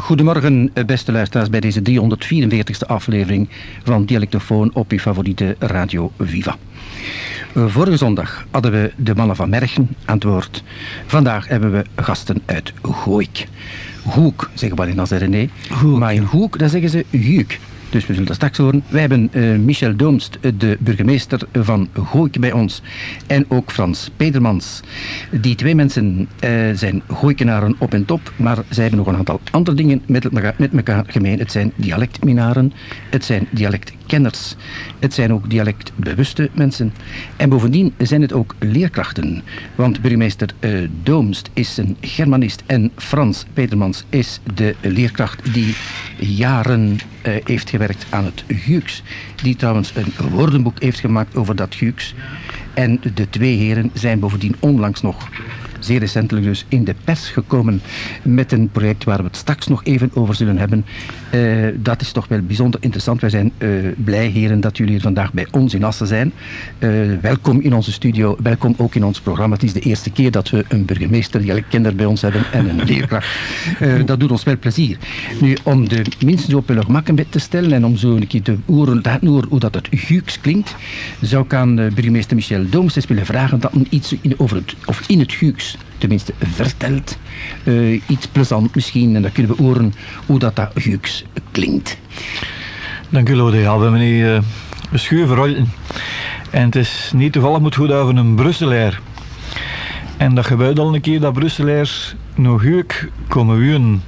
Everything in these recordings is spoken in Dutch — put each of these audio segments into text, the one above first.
Goedemorgen, beste luisteraars, bij deze 344ste aflevering van Dialectofoon op uw favoriete radio Viva. Vorige zondag hadden we de mannen van Mergen aan het woord. Vandaag hebben we gasten uit Gooik. Hoek, zeggen we in als René. Maar in Hoek, dan zeggen ze Huuk. Dus we zullen dat straks horen. Wij hebben uh, Michel Doomst, de burgemeester van Gooik bij ons. En ook Frans Pedermans. Die twee mensen uh, zijn Gooikenaren op en top. Maar zij hebben nog een aantal andere dingen met elkaar, met elkaar gemeen. Het zijn dialectminaren. Het zijn dialectkenners. Het zijn ook dialectbewuste mensen. En bovendien zijn het ook leerkrachten. Want burgemeester uh, Doomst is een Germanist. En Frans Pedermans is de leerkracht die jaren heeft gewerkt aan het Huux. Die trouwens een woordenboek heeft gemaakt over dat Huux. En de twee heren zijn bovendien onlangs nog zeer recentelijk dus in de pers gekomen met een project waar we het straks nog even over zullen hebben. Uh, dat is toch wel bijzonder interessant. Wij zijn uh, blij, heren, dat jullie vandaag bij ons in Assen zijn. Uh, welkom in onze studio, welkom ook in ons programma. Het is de eerste keer dat we een burgemeester, die kinder bij ons hebben en een leerkracht. dat doet ons wel plezier. Nu, om de mensen op hun te stellen en om zo een keer te horen, horen hoe dat het Huux klinkt, zou ik aan burgemeester Michel Dooms willen vragen dat men iets in, over het, of in het Huux tenminste vertelt. Uh, iets plezant misschien. En dan kunnen we horen hoe dat, dat Huux klinkt. Dank u, Lode. Ja, we hebben uh, een En het is niet toevallig moet goed over een Brusselaar. En dat gebeurt al een keer dat Brusselaars nog huuk komen wonen.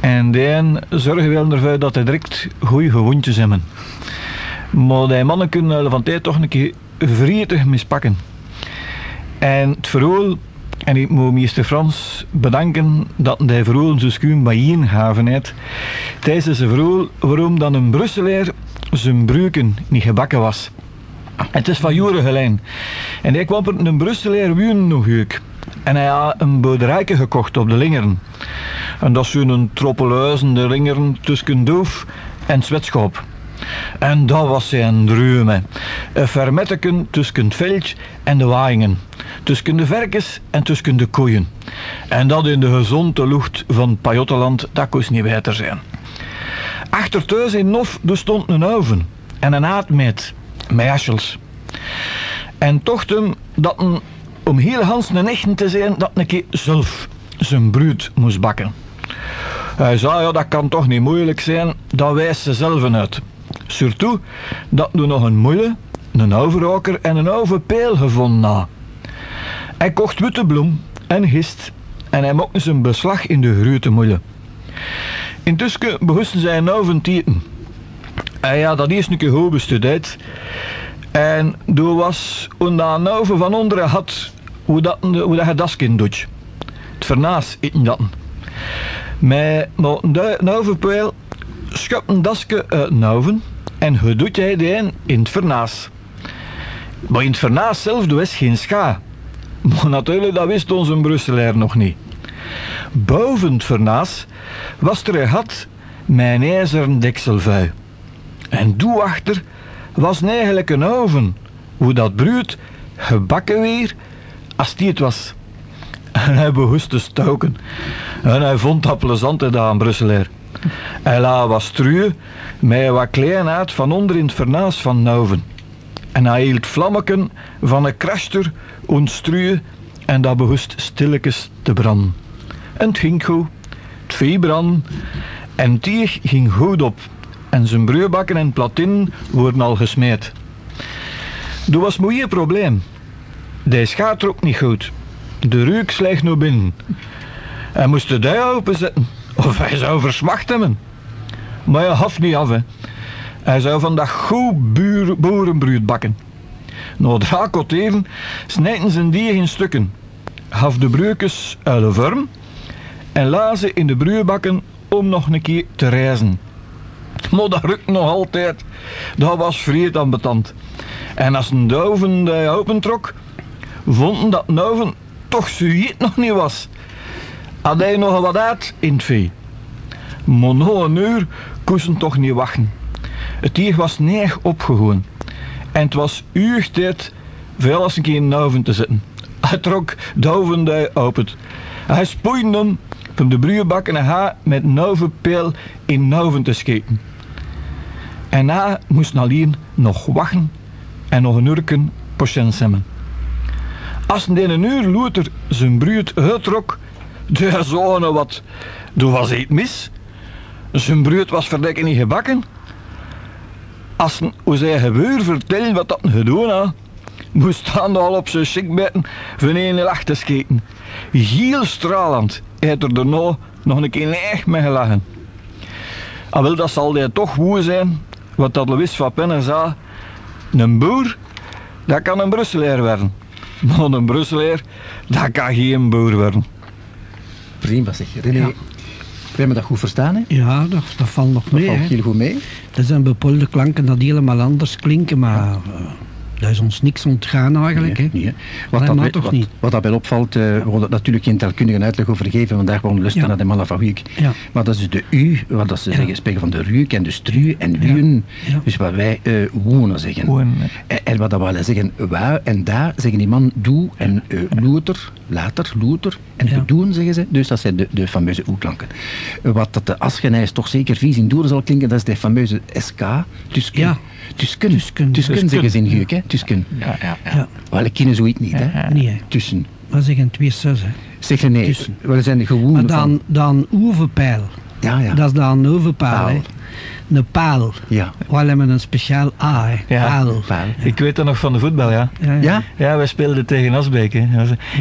En die zorgen wel ervoor dat hij direct goede gewoontjes hebben. Maar die mannen kunnen van tijd toch een keer vrietig mispakken. En het verhaal en ik moet meester Frans bedanken dat hij vooral zo skuum bij inhaven heeft. Tijdens ze vooral waarom dan een Brusselaar zijn bruiken niet gebakken was. Het is van jaren geleden. En hij kwam er een Brusselaar wuren nog heuk. En hij had een boerderijke gekocht op de Lingeren. En dat is zo'n troppeluizen, de Lingeren tussen Doof en Zwetschop. En dat was zijn droom. Een vermetteken tussen het veld en de waaien. Tussen de verkens en tussen de koeien. En dat in de gezonde lucht van Pajottenland, dat kost niet beter zijn. Achter thuis in Nof stond een oven en een aardmeet met asjels. En tochten dat een, om heel Hans een echten te zijn, dat een keer zelf zijn bruid moest bakken. Hij zei, ja, dat kan toch niet moeilijk zijn, dat wijst ze zelf uit. Surtout dat nu nog een moeile, een overroker en een overpeel gevonden. Hij kocht witte bloem en gist en hij maakte zijn beslag in de grote moeile. Intussen begonnen zij een oven tieten. En ja, dat is een keer goed bestudeerd. En toen was een oven van onderen had hoe dat, hoe dat je doet. Het vernaas eten dat. Met een ovenpeel schop een dasje uit oven en hoe doet jij die in het vernaas. Maar in het vernaas zelf is geen scha. Maar natuurlijk, dat wist onze Brusselaar nog niet. Boven het vernaas was er een gat een ijzeren dekselvui. En achter was eigenlijk een oven, hoe dat bruut gebakken weer als die het was. En hij behoest te stoken. En hij vond dat plezant aan Brusselaar. Hij la wat struwen met wat uit van onder in het vernaas van Nouven. En hij hield vlammeken van een kraster ontstruwen en dat behoest stilletjes te branden. En het ging goed. Het vee brand en tieg ging goed op. En zijn breubakken en platin worden al gesmeed. Er was moeilijk probleem. Deze gaat ook niet goed. De reuk slecht naar binnen. Hij moest de deur openzetten. Of hij zou versmacht hebben. Maar hij gaf niet af, hè. Hij zou vandaag goed boerenbruid bakken. Na draakot even snijden ze die in stukken. Gaf de breukjes uit de vorm en lazen in de bruurbakken om nog een keer te reizen. Maar dat rukt nog altijd. Dat was vreed aan betand. En als een duiven die opentrok, vonden dat duiven toch zoiets nog niet was had hij nog wat uit in het vee. Maar een uur koesten toch niet wachten. Het dier was neig opgegaan. En het was uur tijd als een keer in de te zitten. Hij trok de oven open. Hij spoeide hem, voor de bruurbakken en haar met nauwe peel in nauwen te scheten. En na moest alleen nog wachten en nog een urken patiënt hebben. Als een een uur later zijn bruut uittrok, de zone wat, toen was iets mis. Zijn bruut was verdekken niet gebakken. Als een hoe zijn gebeur vertellen wat dat gedaan had, moest dan al op zijn sikbetten van een lach te sketen. Heel stralend heeft er daarna nog een keer neig mee gelachen. Ah, wel, dat zal hij toch woe zijn, wat dat Louis van Penner zei. Een boer, dat kan een Brusselaar worden. Maar een Brusselaar, dat kan geen boer worden. Prima zeg. René, Ja. We hebben dat goed verstaan, hè? Ja, dat, dat valt nog Dat mee. valt hè. heel goed mee. Er zijn bepaalde klanken dat helemaal anders klinken, maar eh, daar is ons niks ontgaan eigenlijk. Nee, nee. Wat, dat, bij- toch wat, niet. wat dat opvalt, eh, we er natuurlijk geen telkundige uitleg over geven, vandaag gewoon lusten Ja. naar de mannen van. Ja. Maar dat is de U, wat dat ze Ja. zeggen, spreken van de Ruik en de Stru en Wien. Ja. Dus wat wij eh wonen zeggen. En, en wat dat willen zeggen, waar en daar zeggen die man doe en eh loeter, later, loeter en Ja. doen zeggen ze. Dus dat zijn de, de fameuze oeklanken. Wat dat de Asgenijs toch zeker vies in Doeren zal klinken, dat is de fameuze SK, Tusken. Ja. Tusken. Tusken. Tusken zeggen ze in Huuk. Tusken. Ja, ja, Ja. Wel, ik ken zoiets niet, hè. Nee, hè. Tussen. we zeggen twee zus. Hè. Zeg nee, Tussen. we zijn gewoon Maar van... dan, dan oeverpijl. Ja, ja. Dat is dan een oeverpaal. hè. Een paal. Ja. We hebben een speciaal A. Hè. Ja. Paal. Paal. Ik weet dat nog van de voetbal, ja. Ja, ja. Wij speelden tegen Asbeek. Hè.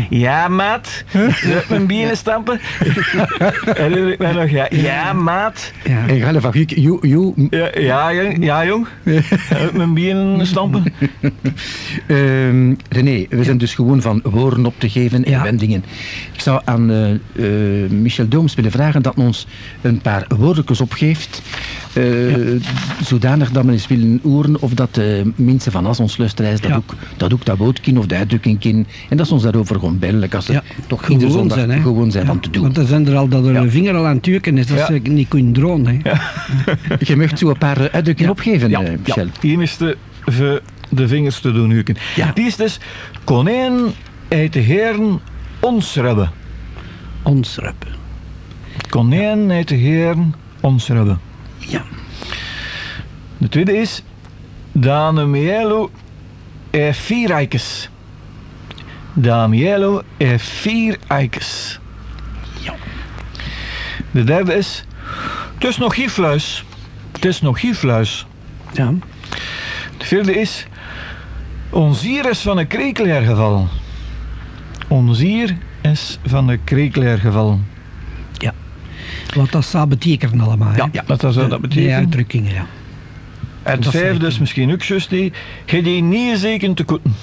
Ja, maat. Zullen mijn bieren stampen? en toen ik mij nog, ja, ja maat. Ja. En ga you, you, Ja, ja, jong. Ja, jong. Mijn bieren stampen? Ehm, René, we zijn dus gewoon van woorden op te geven en Ja. wendingen. Ik zou aan eh, eh, Michel Dooms willen vragen dat hij ons een paar woordjes opgeeft. Eh, Zodanig dat we eens willen horen of dat de mensen van As, ons luisteraars, dat, Ja. ook, dat ook dat woord of de uitdrukking kennen. En dat ze ons daarover gewoon bellen. Als ze Ja, toch gewoon zondag zijn, hè. gewoon zijn Ja, van te doen. Want er zijn er al dat er een vinger al aan het tuken is, dat Ja. ze niet kunnen dronen. Hè. Je mag zo een paar eh, uitdrukkingen Ja. opgeven, Ja, eh, Michel. ja. Hier is de, de vingers te doen huken. Ja. Die is dus konijn uit de heren ons hebben. Ons rep. Konijn uit de heren ons hebben. Ja. De tweede is Danielo e vier eikens. Danielo e vier eikens. Ja. De derde is Het is nog geen fluis. Het is nog geen fluis. Ja. De vierde is Ons hier is van een kreekleer gevallen. Ons hier is van een gevallen. Wat dat zou betekenen allemaal. Hè. ja, dat zou dat Die betekenen. uitdrukkingen, ja. En het Dat vijfde is misschien ook juist die. Ge die niet zeker te koeten.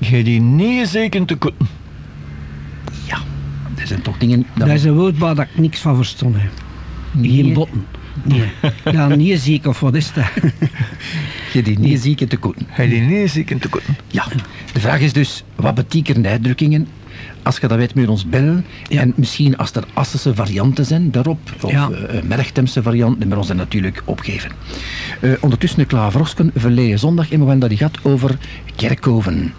Ge die niet zeker te koeten. Ja, er zijn toch dingen... Dat Dat is een woord waar ik niks van verstond. Hè. Geen botten. Nee. Ja, niet ziek of wat is dat? je die niet zieken te koeten. Ge die niet zeker te koeten. Ja, de vraag is dus, wat betekenen de uitdrukkingen? Als je dat weet, moet je ons bellen. Ja. En misschien als er Assense varianten zijn daarop, of Ja. eh, Merchtemse varianten, je ons dat natuurlijk opgeven. Eh, ondertussen de Klaverosken, verleden zondag, in moment dat hij gaat over Kerkhoven.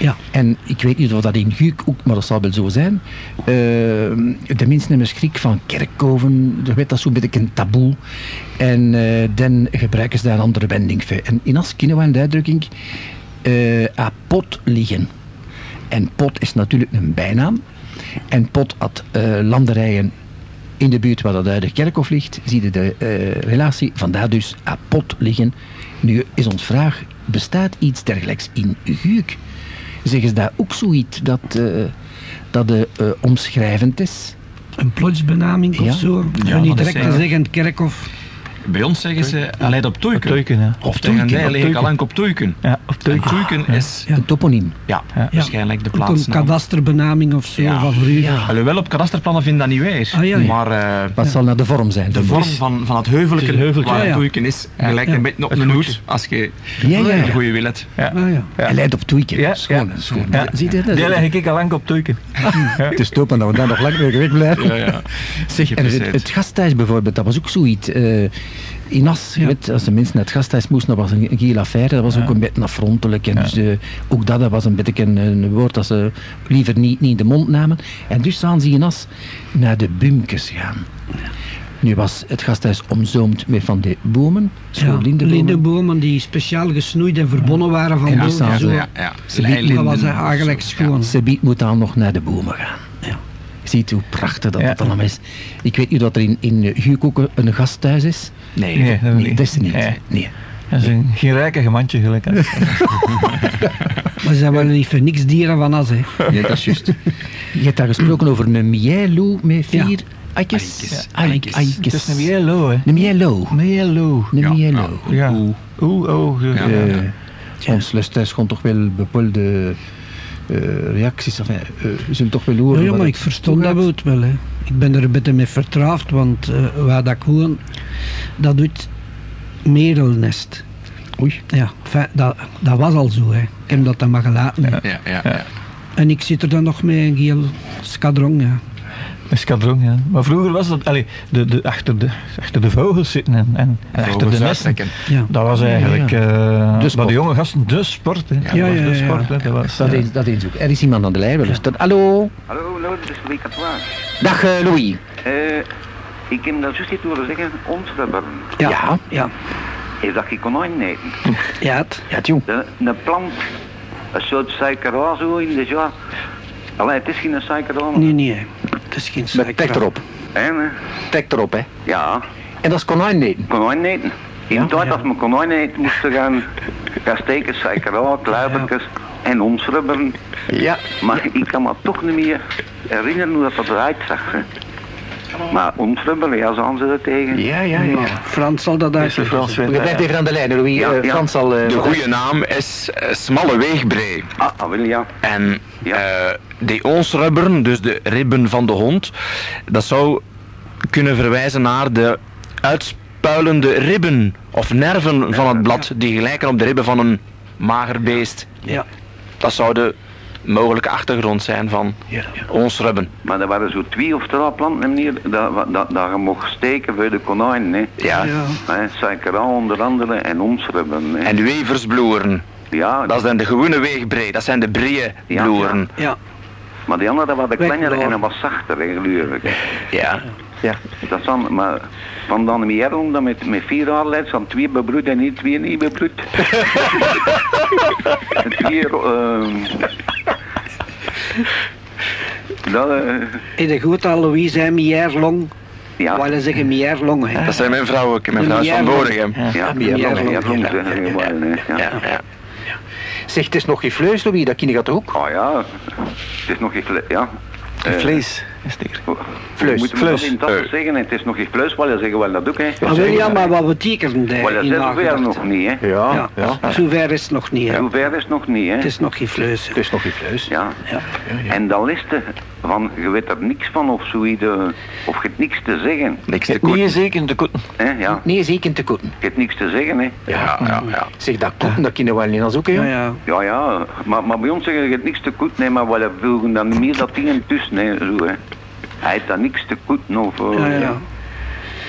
Ja. En ik weet niet of dat in Guuk ook, maar dat zal wel zo zijn. Eh, de mensen hebben schrik van kerkhoven. Je weet dat zo'n beetje een taboe. En dan gebruiken ze daar een andere wending voor. En in As kennen we de uitdrukking a pot liggen. En pot is natuurlijk een bijnaam. En pot had eh, landerijen in de buurt waar dat uit de kerkhof ligt. Zie je de eh, relatie. Vandaar dus a pot liggen. Nu is ons vraag, bestaat iets dergelijks in Guuk? Zeggen ze daar ook zoiets dat, eh, dat de, eh, omschrijvend is? Een plotsbenaming Ja. of zo. Ja, Ja, niet direct te zeggen kerkhof. Bij ons zeggen ze, hij leidt op toeiken. Toiken, ja. Of tegen toeiken, mij op ik toeiken. al lang op toeiken. Ja, op toeiken is, Ja. Een toponiem. ja, Ja. waarschijnlijk de Ook een plaatsnaam. kadasterbenaming of zo Ja. van vroeger. Ja. Alhoewel, op kadasterplannen vind dat niet weer. Ah, ja, ja. Maar eh, Wat zal nou de vorm zijn? de vorm van, van het Het een heuveltje, waar ja. het toeiken is, gelijkt Ja. een beetje op Het een hoed, als je Ja, ja, de ja. goede wil hebt. Ja. Ah, ja. Ja. Hij leidt op tweaken. Ja, schoon, ja. schoon. Ja. Zie je dat? Die leg ik al lang op toiken. Het is topen dat we daar nog lang mee weg blijven. Ja, ja. Zeg, en het, het gasthuis bijvoorbeeld, dat was ook zoiets. Eh, In As, je weet, als de mensen naar het gasthuis moesten, dat was een, een affaire. Dat was ook een beetje afrontelijk. En dus, eh, ook dat, dat was een beetje een, een woord dat ze liever niet, niet in de mond namen. En dus zijn ze in As naar de Bumkes gaan. Nu was het gasthuis omzoomd met van die bomen, Ja, lindenbomen. lindenbomen die speciaal gesnoeid en verbonden waren van Ja, boven. ja, ja, ja. Dat was eigenlijk schoon. Ze biedt moet dan nog naar de bomen gaan. Ziet hoe prachtig dat Ja. het allemaal is. Ik weet niet dat er in, in Huurkoeken een gasthuis is. Nee. Nee, dat Nee, niet. dat is er niet. Nee. Nee. Dat is een, geen rijke gemantje gelijk. hè. Maar ze zijn wel niet voor niks dieren van as, hè. Ja, dat is juist. Je hebt daar gesproken over een mielo met vier Ja. aikjes. Ja, aikjes. Het is een mielo, hè. Een mielo. Mielo. Een mielo. Ja. Oeh, oh. Eh, Ons luisteraars gewoon toch wel bepaalde eh, reacties. Enfin, eh, we zullen toch wel horen. Ja, maar ik verstond dat woord wel, hè. Ik ben er een beetje mee vertraafd, want eh, waar dat ik woon, dat doet merelnest. Oei. Ja, enfin, dat, dat was al zo, hè. Ik heb dat dan maar gelaten. Ja, ja, ja. En ik zit er dan nog met een geel skadron, ja. Een skadron, ja. Maar vroeger was dat, allee, de, de, achter, de, achter de vogels zitten en, en, achter de nesten. ja. Dat was eigenlijk Ja, eh De jonge gasten de sport. Hè. Ja, dat was ja, de ja, sport. ja. hè. Dat was, Dat eh, is, dat is ook. Er is iemand aan de lijn. Luisteren. Hallo. Hallo, Louis, dit is Louis Catois. Dag eh, Louis. Eh, ik heb dat juist iets horen zeggen, ons rubber. Ja, Ja. ja. Heeft dat geen konijn eten? Ja, het. Ja, jong. De, een plant, een soort zo in de ja. Allee, het is geen suikera. Nee, nee, hè. het is geen Met tek erop. Hè? Tek erop, hè. Ja, En dat is konijn eten. konijn eten. In Ja, de tijd ja. als we konijn eten moesten gaan, gaan steken, suikera, kluibertjes en ons rubberen. Ja. Maar ik kan me toch niet meer herinneren hoe dat dat eruit zag. hè. Maar ons rubber, ja, zagen ze er tegen. Ja, ja, ja. Frans zal dat uit. Frans ja. even aan de lijn, Louis. Ja, Eh, ja. Frans zal... eh, De goede naam is eh, smalle weegbrei. Ah, ah, wel ja. En Ja. eh die onsrubberen, dus de ribben van de hond, dat zou kunnen verwijzen naar de uitspuilende ribben of nerven van het blad die gelijken op de ribben van een mager beest. Ja. Dat zou de mogelijke achtergrond zijn van onsrubben. Maar er waren zo twee of drie planten meneer, dat, dat, dat je mocht steken voor de konijnen. Hè. Ja. Ja. Hè, Suikera onder andere en omschrubben. hè. En weversbloeren, ja, dat zijn de gewone weegbrei, dat zijn de Ja, bloeren. Ja. maar die andere dat de Weg kleinere en dat was zachter, ik. Ja. ja. Dat is dan, maar van dan meer om dan met, met vier jaar leidt, van twee bebloed en niet twee niet bebloed. twee, ehm dat, eh, In de goed al Louis zijn Mierlong. ja. Ja. Wij zeggen Mierlong, hè. Dat zijn mijn vrouw ook, mijn vrouw is van Mierlong. Bodegem. Ja, meer ja, hè. Zeg, het is nog geen vlees, Louis. Dat ken je toch ook? Oh ja, het is nog geen vle- ja. Eh, Vlees is het hier. Vlees. Moeten we Vlees. dat Engels zeggen? Het is nog geen vlees, wel, ja, zeggen wel dat ook, hè. Ah, wel, ja, maar wat betekent dat? Wel, ja, in zover nog niet, hè. Ja. Ja, zover is het nog niet, hè. Zover is het nog niet, hè. Het is nog geen vlees. Het is nog geen vlees. Ja. Ja. En dan is het van, je weet er niks van of zoiets, eh, of je hebt niks te zeggen. Niks te koeten. niet zeker de koeten. Hè, ja. Nee, zeker te koeten. Je hebt niks te zeggen, hè. Ja, ja, ja. Zeg, dat koeten, dat kennen we wel niet als ook, hè. Ja, ja. Ja, ja, maar, maar bij ons zeggen je hebt niks te koeten, nee, maar we voegen dan meer dat dingen tussen, hè, zo, hè. Hij heeft dan niks te koeten, of... eh, Ja, ja.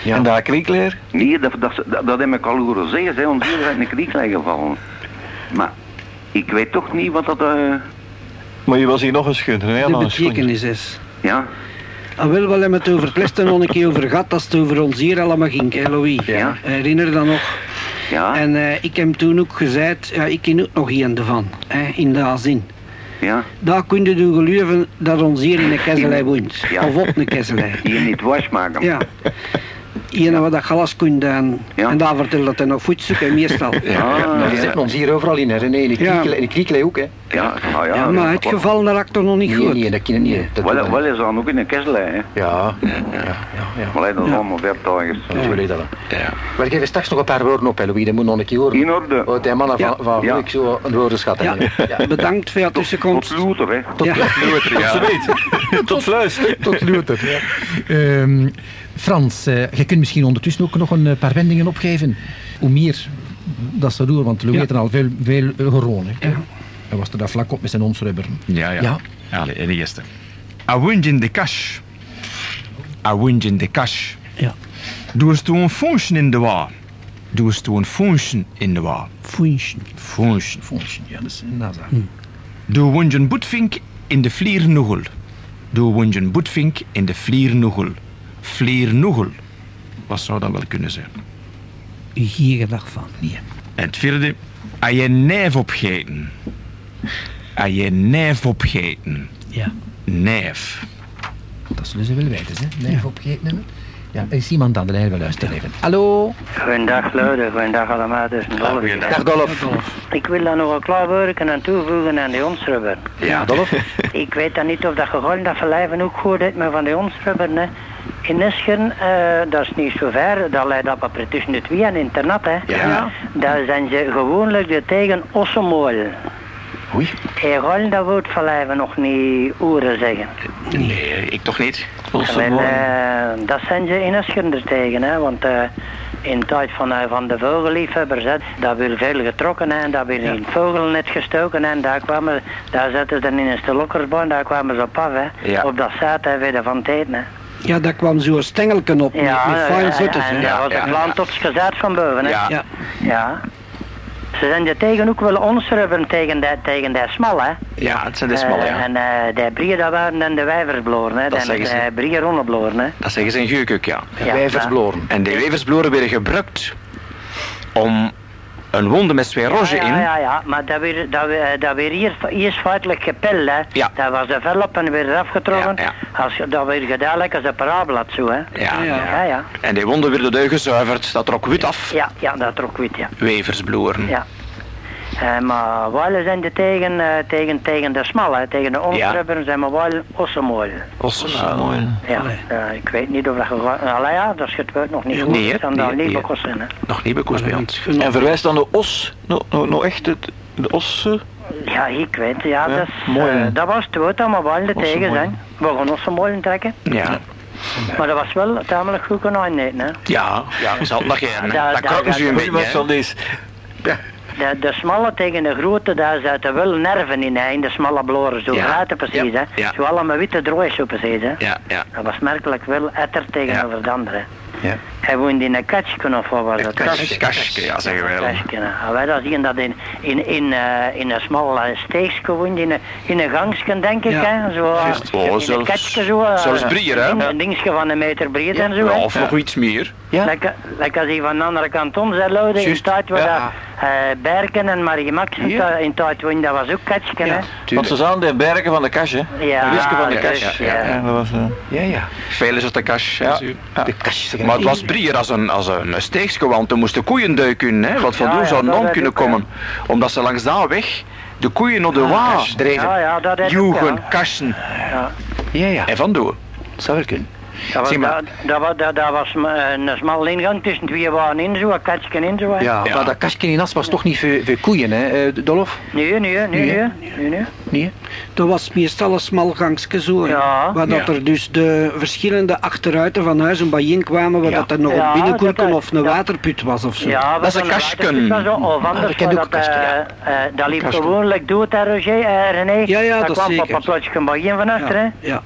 Ja. En dat kriekleer? Nee, dat, dat, dat, dat heb ik al horen zeggen, hè, ons hier in de krieg gevallen. Maar ik weet toch niet wat dat... eh Maar je was hier nog een schudder, hè? De betekenis is. ja, Ah, wel, wel hebben we het over het lesten nog een keer over gehad als het over ons hier allemaal ging, hè, Louis? Ja. Herinner je dat nog? ja, En eh, ik heb toen ook gezegd, ja, ik ken ook nog een ervan, hè, in de zin. Ja. Daar kun je doen geloven dat ons hier in een kesselij woont. Ja. Of op een kesselij. Hier niet was maken. Ja. Hier wat dat glas kunt doen. Ja. En daar vertelt dat hij nog voet zoeken, meestal. Ja, maar die ja. zetten ons hier overal in, hè. Nee, in de Ja. in ook, hè. Ja, nou ja. Ja, maar het geval dat ik toch nog niet Nee, goed. nee, dat we niet. Dat Wel, is dan ook in een kesselij, hè. Ja, ja, ja, ja. ja. Maar dat is Ja. allemaal wil je dat. Ja. Maar ik geef straks nog een paar woorden op, hè, Louis. Dat moet nog een keer horen. In orde. Oh, die mannen van, Ja. van Ja. ik zo een woordenschat Ja. hebben. Ja. Bedankt voor je Tot tussenkomst. Luther, hè. Ja. Tot fluis. Tot Luther. Ehm, Frans, eh, je kunt misschien ondertussen ook nog een eh, paar wendingen opgeven. Hoe meer dat ze doen, want Louis Ja. heeft er al veel, veel gewoon. Hè. Hij was er daar vlak op met zijn onsrubberen. Ja, ja. Ja. ja. Allee, en de eerste. A wind in the cash. A wind in the cash. Ja. Doe eens een fonchen in de wa. Doe eens een fonchen in de wa. Foentje. Fonchen. Fonction, ja, dat is een NASA. Doe wonjen boetvink in de vliernoegel. Doe wonjen boetvink in de vliernoegel. Vliernoegel. Wat zou dat wel kunnen zijn? Geen gedacht van. Nee. En het vierde. Als je nijf opgeten. Als je nijf opgeten. Ja. Nijf. Dat zullen ze wel weten, hè? Nee, opgegeten hebben. Ja, er is iemand aan de lijn, we luisteren even. Hallo? Goedendag Luiden, goedendag allemaal. Dus een Dolf. Dag Dolf. Ik wil daar nog een klein woordje aan toevoegen aan de onsrubber. Ja, Dolf. Ik weet dan niet of dat gegolden dat verlijven ook goed is, maar van de onsrubber, hè. In Nischen, eh, dat is niet zo ver, dat leidt op een tussen de twee en internat, hè. Ja. Daar zijn ze gewoonlijk de tegen ossemool. Oei. En golden dat woord verlijven nog niet oren zeggen. Nee, ik toch niet. Wel, eh, dat zijn ze in Nischen er tegen, hè, want... eh, in de tijd van, van de vogelliefhebbers, hè, daar wil veel getrokken hè, en daar wil in het vogelnet gestoken hè, en daar kwamen, daar zetten ze dan in een stelokkersboom, daar kwamen ze op af, hè, Ja. op dat zaad hè, weer van het eten. Hè. Ja, daar kwam zo'n stengelken op met, met fijn ja, dat was Ja, een ja. plant tot gezet van boven. Hè. Ja. Ja. Ja. Ze zijn er tegen ook wel onsrubben tegen de, tegen de smal, hè. Ja, het zijn de smalle, Eh, ja. En eh de brieën, dat waren dan de wijversbloren, hè. Dat Dan zeggen ze. de brieën ronnebloren, hè. Dat zeggen ze in Geukuk, ja. Ja, Wijversbloren. En die weversbloren werden gebruikt om een wonde met twee rozen ja, in. Ja, ja, maar dat weer, dat weer, dat weer hier, eerst feitelijk gepeld, hè. Ja. Dat was de vel op en weer eraf getrokken. Ja, Als dat weer gedaan als een parablad zo, hè. Ja. Ja. Ja, ja. En die wonden werden door gezuiverd. Dat trok wit af. Ja, ja, dat trok wit, ja. Weversbloren. Ja. Eh, maar wij zijn er tegen, eh, tegen, tegen de smalle, tegen de onstrubberen zijn we wel ossemool. Ossemooi. Ja, eh, ik weet niet of dat gegaan Allee, ja, dat is het woord nog niet goed. Nee, dan Nee, niet nee. bekosten, hè. Nog bij ons. En verwijst dan de os, nou no, no echt het, de os. Ja, ik weet, ja, dat, is, mooi, dat was het woord dat we wel er tegen zijn. We gaan ossemolen trekken. Ja. Maar dat was wel tamelijk goed kunnen eten, hè. Ja, ja, zal het nog geen. Daar- Dat krokken ze een De, de smalle tegen de grote, daar zaten wel nerven in, hè, in de smalle bloren. Zo Ja. precies, Ja, hè. ja. Zo allemaal witte drooien zo precies, hè. Ja, ja. Dat was merkelijk wel etter tegenover de andere. Ja. Hij woonde in een katje of wat was? Kastje, kastje, ja, zeggen wij wel. Hè. Wij dat zien dat in, in, in, eh, in een smal eh, steegje woont, in een, in een gangsje denk ik, Ja. hè. Zo. Oh, in een zelfs- katje zo. eh, zelfs breder, hè? Een, een dingetje van een meter breed en zo, Ja, of nog iets meer. Ja. Lekker, lekker als hij van de andere kant om zei, Lode, in tijd waar ja. Eh, Berken en Marie Max in Ja. tijd- in tijd woonden, dat was ook katje, hè. Want ze zaten de bergen van de kas, hè? Ja, de wiske van de ja, kas. ja, ja. dat was, eh, Ja, ja. Het de kas. Ja. De kastje. Maar het was breder als een, als een steegje, want er moesten koeien duiken, hè, wat van doen ja, zou dat non kunnen komen. Omdat ze langs daar weg de koeien op de waa kas dreven. Ja, ja, dat joegen, ja. kassen Ja. Ja, ja. en van doen. Dat zou wel kunnen. Dat was, Zeg maar. dat, dat, was- dat, dat was een smal ingang tussen twee waren in zo, een katje in zo. Ja, Ja. maar dat kastje in as was toch niet voor, voor koeien, hè, eh, Dolf? Nee, nee, nee, nee, Nee. nee, nee. Nee? Dat was meestal een smal gangsje zo. Ja. Waar dat er dus de verschillende achteruiten van huizen bijeen kwamen, waar Ja. dat er nog Ja, een binnenkoeken dat- of een waterput was of zo. Ja, Dat is een was, Of Ah, anders, dat dat, eh, eh, dat liep Kastken. gewoonlijk dood, hè, Roger, eh, René. Ja, ja, dat dat kwam zeker. op een plotje bij een van achter, hè. ja.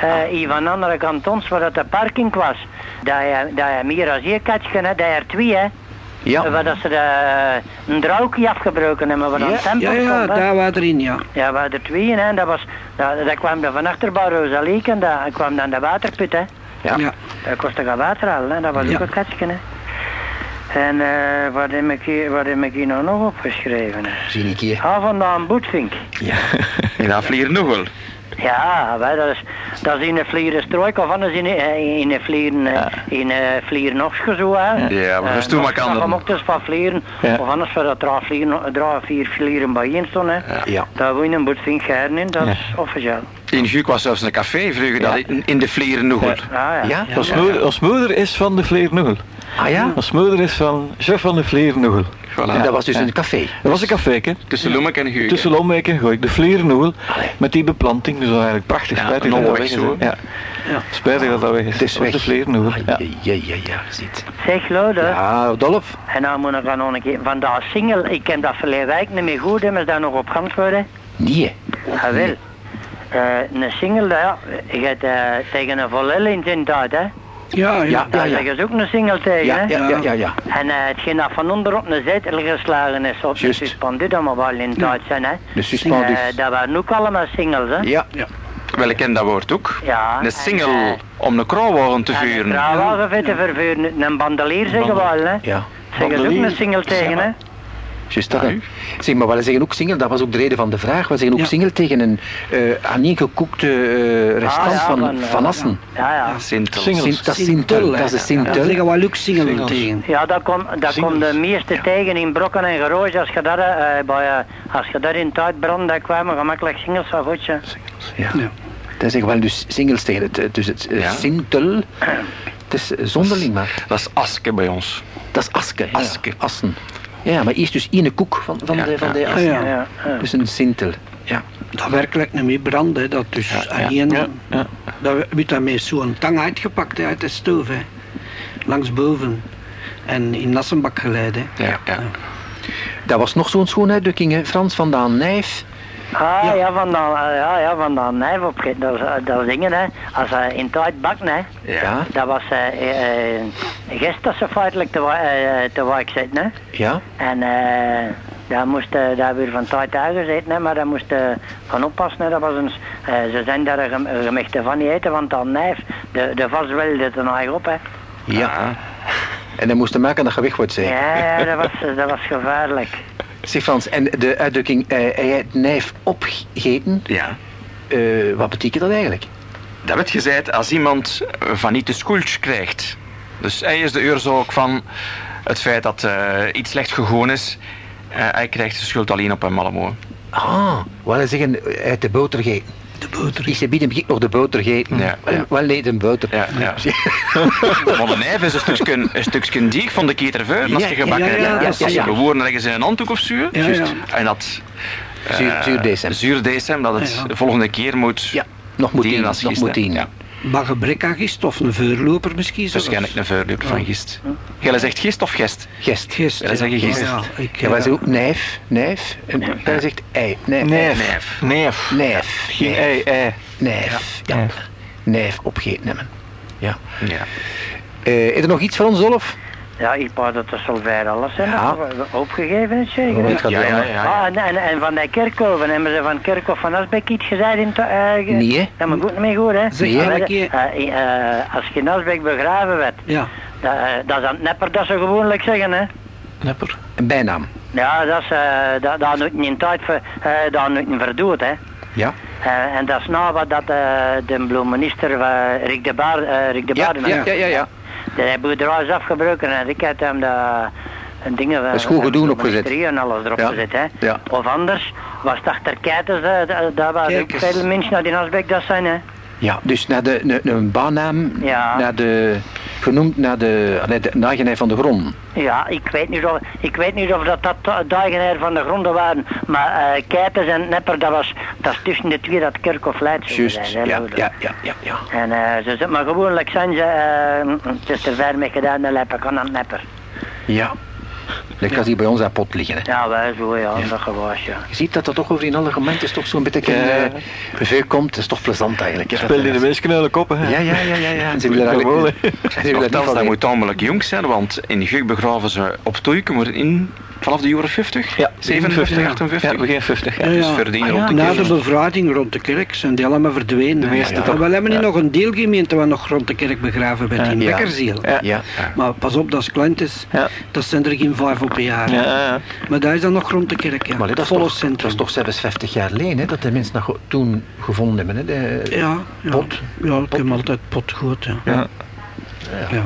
Ja. Eh, hier van de andere kant ons, waar dat de parking was. Dat je, dat je meer als één katje, hè, dat je er twee, hè. Ja. Waar dat ze de, een draukje afgebroken hebben, waar dan Ja, tempel Ja, ja, daar waren erin, ja. Ja, we hadden er twee, hè. Dat, was, dat, dat kwam er van achter bij Rosaliek en dat kwam dan de waterput, hè. Ja. ja. Dat kostte gaan water halen, hè. Dat was Ja. ook een katje, hè. En eh wat, heb ik hier, wat heb ik hier nou nog opgeschreven? Hè? Zie ik hier. Ga vandaan Boetvink. In dat vlier nog wel. Ja, wij, dat, is, dat is in een vlieren strook of anders in, een- in een vlieren, eh, in een vlieren nog zo, hè. Ja, maar Eh, dat is toen maar kan dan. mocht dus van vlieren, Ja. of anders voor dat drie, vlieren, drie vier vlieren bijeen stonden, hè. Ja. Daar woont een Boetvink geren in, dat is officieel. In Guuk was zelfs een café vroeger, dat in, in de vlieren nog wel. Ah, ja. Ja? Ons, moeder, ons moeder is van de Vleernugel. Ah ja? Ons moeder is van chef van de Vleernugel. En dat was dus een café. Dat was een café, hè? Tussen Loemek en Guuk. Tussen Lommeek en Gooik. De Vleernugel. Met die beplanting. Dus dat is eigenlijk prachtig. Ja, Spijtig dat dat weg is. Ja. Spijtig dat dat weg is. Het is weg. de Vleernugel. Ah, Ja. ja, ja, ja, ziet. Zeg, Lode. Ja, Dolf. En nou moet ik dan nog een keer, van dat single, ik ken dat verleden week niet meer goed, ze daar nog op geantwoord? Nee. Ah, wel. Eh, een single, ja, je hebt eh, tegen een volledig in zijn tijd, hè. Ja, ja. Ja, Daar ja. zeggen ze ook een single tegen, Ja, hè? ja, ja, ja, ja. En eh, hetgeen dat van onder op een zetel geslagen is, op de suspendu, dat moet wel in tijd zijn, hè? De. Eh, dat waren ook allemaal singles, hè? Ja, Wel, ik ken dat woord ook. Ja, Een en, single eh, om een krouwwagen te En een vuren. trouwwagen voor te vervuren, een bandelier zeggen we wel, hè? ja. Zeggen ze ook een single tegen, hè? Juist dat. Zeg, maar we zeggen ook single, dat was ook de reden van de vraag. We zeggen ook Ja. single tegen een eh aaneengekoekte eh, restant Ah, ja, van, van, van eh, Assen. Ja, ja. Sintel. Singles. Sint- dat is Sintel, dat is de Daar Sintel. zeggen we ook Singles. tegen. Ja, dat komt dat komt de meeste tegen in Brokken en Geroos. Als je dat, eh, bij, eh, als je dat in tijd brandt, dan kwamen gemakkelijk singles van goedje. Ja. Ja. Dat zeggen we dus singles tegen het. eh, Dus het eh, Ja. Sintel. Het is eh, zonderling, maar Dat is Aske bij ons. dat is Aske. ja. Aske. Assen. Ja, maar eerst dus één koek van, van Ja, de, van ja, de ja. Ja. Ja, ja. Dus een Sintel. Ja. Dat werkelijk niet meer brand, hè. Dat dus alleen... ja, ja. Dat wordt dan met zo'n tang uitgepakt uit de stoof, hè. Langs boven. En in Nassenbak geleid, hè. Ja, ja. Dat was nog zo'n schoon uitdrukking, hè. Frans van Daan Nijf. Ah, ja, van dan, eh, ja, ja, van dan nijf op, dat, is, eh, dat dingen, hè. Als ze in tijd bakken, hè. Ja. Dat was eh eh, gist dat ze feitelijk te, wa- eh, te wijk zitten, hè. Ja. En eh daar moest eh, daar weer van tijd uitgezeten, hè, maar daar moest eh, van oppassen. Hè. Dat was een, eh, ze zijn daar een gem- een gemechte van niet eten, want dan nijf, de, de vast wilde het er nog op, hè. Ja. En dan moest de maken dat weg wordt zijn. Ja, ja, dat was, dat was gevaarlijk. Zeg Frans, en de uitdrukking eh, hij heeft nijf opgegeten, ja. eh, wat betekent dat eigenlijk? Dat werd gezegd als iemand van niet de schuld krijgt. Dus hij is de oorzaak van het feit dat eh, iets slecht gegaan is. Hij krijgt de schuld alleen op hem allemaal. Ah, wat wil zeggen, hij heeft de boter gegeten. De boter. Is ze bieden begint nog de boter gegeten? Ja, ja. Wel nee, een boter. Ja, ja. Maar een nijf is een stukje, een stukje dier van de ketervuur. Als je Ja, gebakken ja, ja, hebt, ja, als ja, je ja. bewoorden ergens in een handdoek of zo. Ja, juist. ja. En dat... eh, Zuur- zuurdesem. Zuurdesem, dat het Ja, de volgende keer moet Ja, nog moet dienen nog moet hè. Maar gebrek aan gist of een vuurloper misschien. Waarschijnlijk een vuurloper van gist. Jij zegt gist of gest? Gest. Gist. Ja, dat zeg je gist. Ja, ik, Ja, wij zeggen ook nijf, nijf. En hij zegt ei. Nijf. Neef. Neef. Nijf. Geen ei, ei. Nijf. Ja. Nijf. Nijf opgegeten hebben. Ja. Ja. Eh, is er nog iets van ons, Olaf? Ja, ik wou dat er zover alles zijn. Ja. we Opgegeven is zeker. Ja, Ja, ja, ja. Ah, en, en, en van die kerkhoven, hebben ze van Kerkhof van Asbeek iets gezegd in het... eh, ge- Nee, hè? Dat moet goed niet meer goed, hè? Zeg eh, eh, eh, als je in Asbeek begraven werd, Ja. dat, eh, dat is aan het nepper dat ze gewoonlijk zeggen, hè? Nepper. Een bijnaam. Ja, dat is, eh dat, dat nooit in tijd, ver, eh dat nooit verdoet, hè? Ja. Eh, en dat is nou wat dat eh, de bloeminister Rick de Baar, eh, Rick de Ja, Baarden ja, ja, ja, ja. De boerderij is afgebroken en ik heb hem de een dingen van Dat is goed gedoe opgezet. en alles erop Ja. gezet. Hè. Ja. Of anders was het achter Keiters, eh, dat- dat waren ook veel mensen naar die Asbeek dat zijn. Hè. Ja, dus naar de, een, een baannaam, Ja. naar de, genoemd naar de, allee, de eigenaar van de grond. Ja, ik weet niet of, ik weet niet of dat, dat de eigenaar van de gronden waren, maar Keiters en Nepper, dat, was, dat is tussen de twee dat Kerkhof leidt. Juist, ja, ja, ja, ja, ja. En eh, ze zitten maar zijn ze, eh, het is er ver mee gedaan, de lijpen kan aan het Nepper. Ja. Dat kan hier bij ons aan pot liggen. Hè. Ja, wij zo, ja, dat gewas, ja. Je ziet dat dat toch over in alle gemeentes toch zo'n beetje Ja. uh, revue komt. Dat is toch plezant eigenlijk. hè. Speel je de mensen uit de koppen, hè? Ja, ja, ja, ja. ja. En ze willen Ja, eigenlijk... wel, ze willen dat dat moet tamelijk jong zijn, want in Guk begraven ze op Toeiken, maar in vanaf de jaren 50? Ja, 57, ja. 58? Ja, begin 50. Ja. Ja, Dus ja. verdienen Ah, rond de Na kerk. de bevrijding rond de kerk zijn die allemaal verdwenen. De hè. meeste ja. toch? We hebben Ja. nog een deelgemeente waar nog rond de kerk begraven werd, in. Bekkerziel. Ja. Ja. Maar pas op, dat is klein, Ja. dat zijn er geen vijf op een jaar. Ja, ja. Maar daar is dan nog rond de kerk, ja. Maar dat is, toch, dat centrum. is toch zelfs 50 jaar geleden hè, dat de mensen dat ge- toen gevonden hebben. Hè, de, Ja, ja. Pot. Ja, ik heb altijd pot goed, ja. Ja. Ja,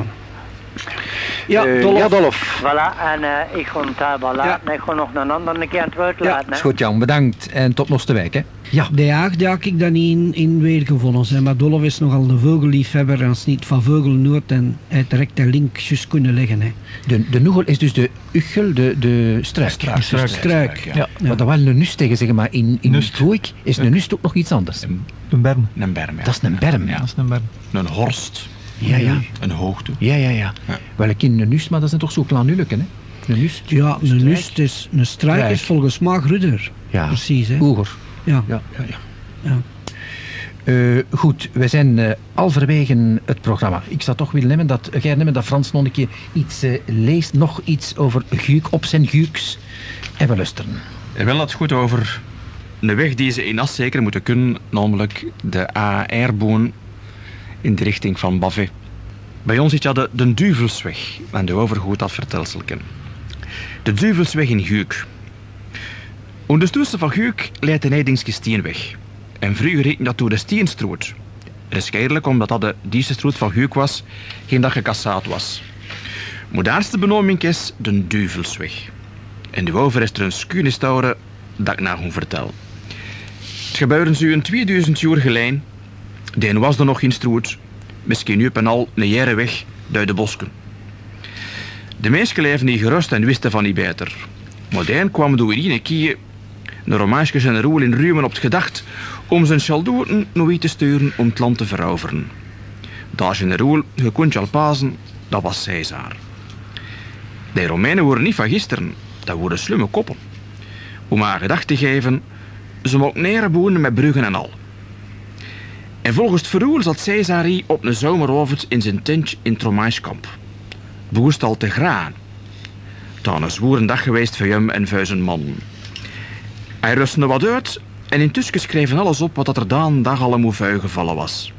ja. Eh, Dolf. ja, Dolf. Voilà, en eh, ik ga het daarbij laten. Ik ga nog een andere keer aan het woord Ja, laten. Is goed, Jan. Bedankt. En tot Nosterwijk, hè. Ja. De jaag die had ik dan niet in, in weer gevonden. Zijn. Maar Dolf is nogal de vogelliefhebber. Als niet van Vogelnoord en hij direct de link juist kunnen leggen. Hè. De, de noegel is dus de uggel, de, de struik. Struik. Struik. Struik. Ja. Ja. Maar dat wel een nust tegen zeggen, maar in, in Nust. Is een nust ook nog iets anders. Een berm. Een berm, ja. Dat is een berm. Dat is een berm. Een horst. Ja, ja. Een hoogte. Ja, ja, ja. Ja. Wel, ik ken een nust, maar dat zijn toch zo klanulken, hè? Een nust. Ja, een nust is, een Struik. is volgens mij groeder. Ja. Precies, hè. Oeger. Ja. Ja, ja, ja. Ja. Eh, goed, we zijn uh, halverwege het programma. Ik zou toch willen nemen dat, jij nemen dat Frans nog een keer iets uh, leest, nog iets over Guuk, op zijn Guuks. En we luisteren. En wel het goed over een weg die ze in as zeker moeten kunnen, namelijk de AR-boon in de richting van Bavé. Bij ons zit ja de, de Duvelsweg, en de overgoed dat vertelselken. De Duvelsweg in Guuk. Onder de stoelste van Guuk leidt de Nijdingsche Steenweg. En vroeger heette dat door de Steenstroot. Waarschijnlijk omdat dat de dieste stroot van Guuk was, geen dat gekassaat was. Modernste benoming is de Duvelsweg. En de over is er een skune dat ik naar hoe vertel. Het gebeurde zo een 2000 jaar geleden. Die was er nog geen stroot. Misschien nu en al een jaren weg uit de bosken. De mensen leven niet gerust en wisten van niet beter. Modern kwam door een keer een Romaanse generaal in Rumen op het gedacht om zijn schaldoorten nog te sturen om het land te veroveren. Dat generaal, je kunt je al pazen, dat was Caesar. De Romeinen worden niet van gisteren, dat worden slimme koppen. Om haar gedacht te geven, ze mochten neerboeren met bruggen en al. En volgens het verhaal zat Caesar op een zomerovend in zijn tent in Tromaiskamp. Boest al te graan. Dan is een dag geweest voor hem en voor zijn man. Hij rustte wat uit en intussen schreef alles op wat er daan dag al moet gevallen was.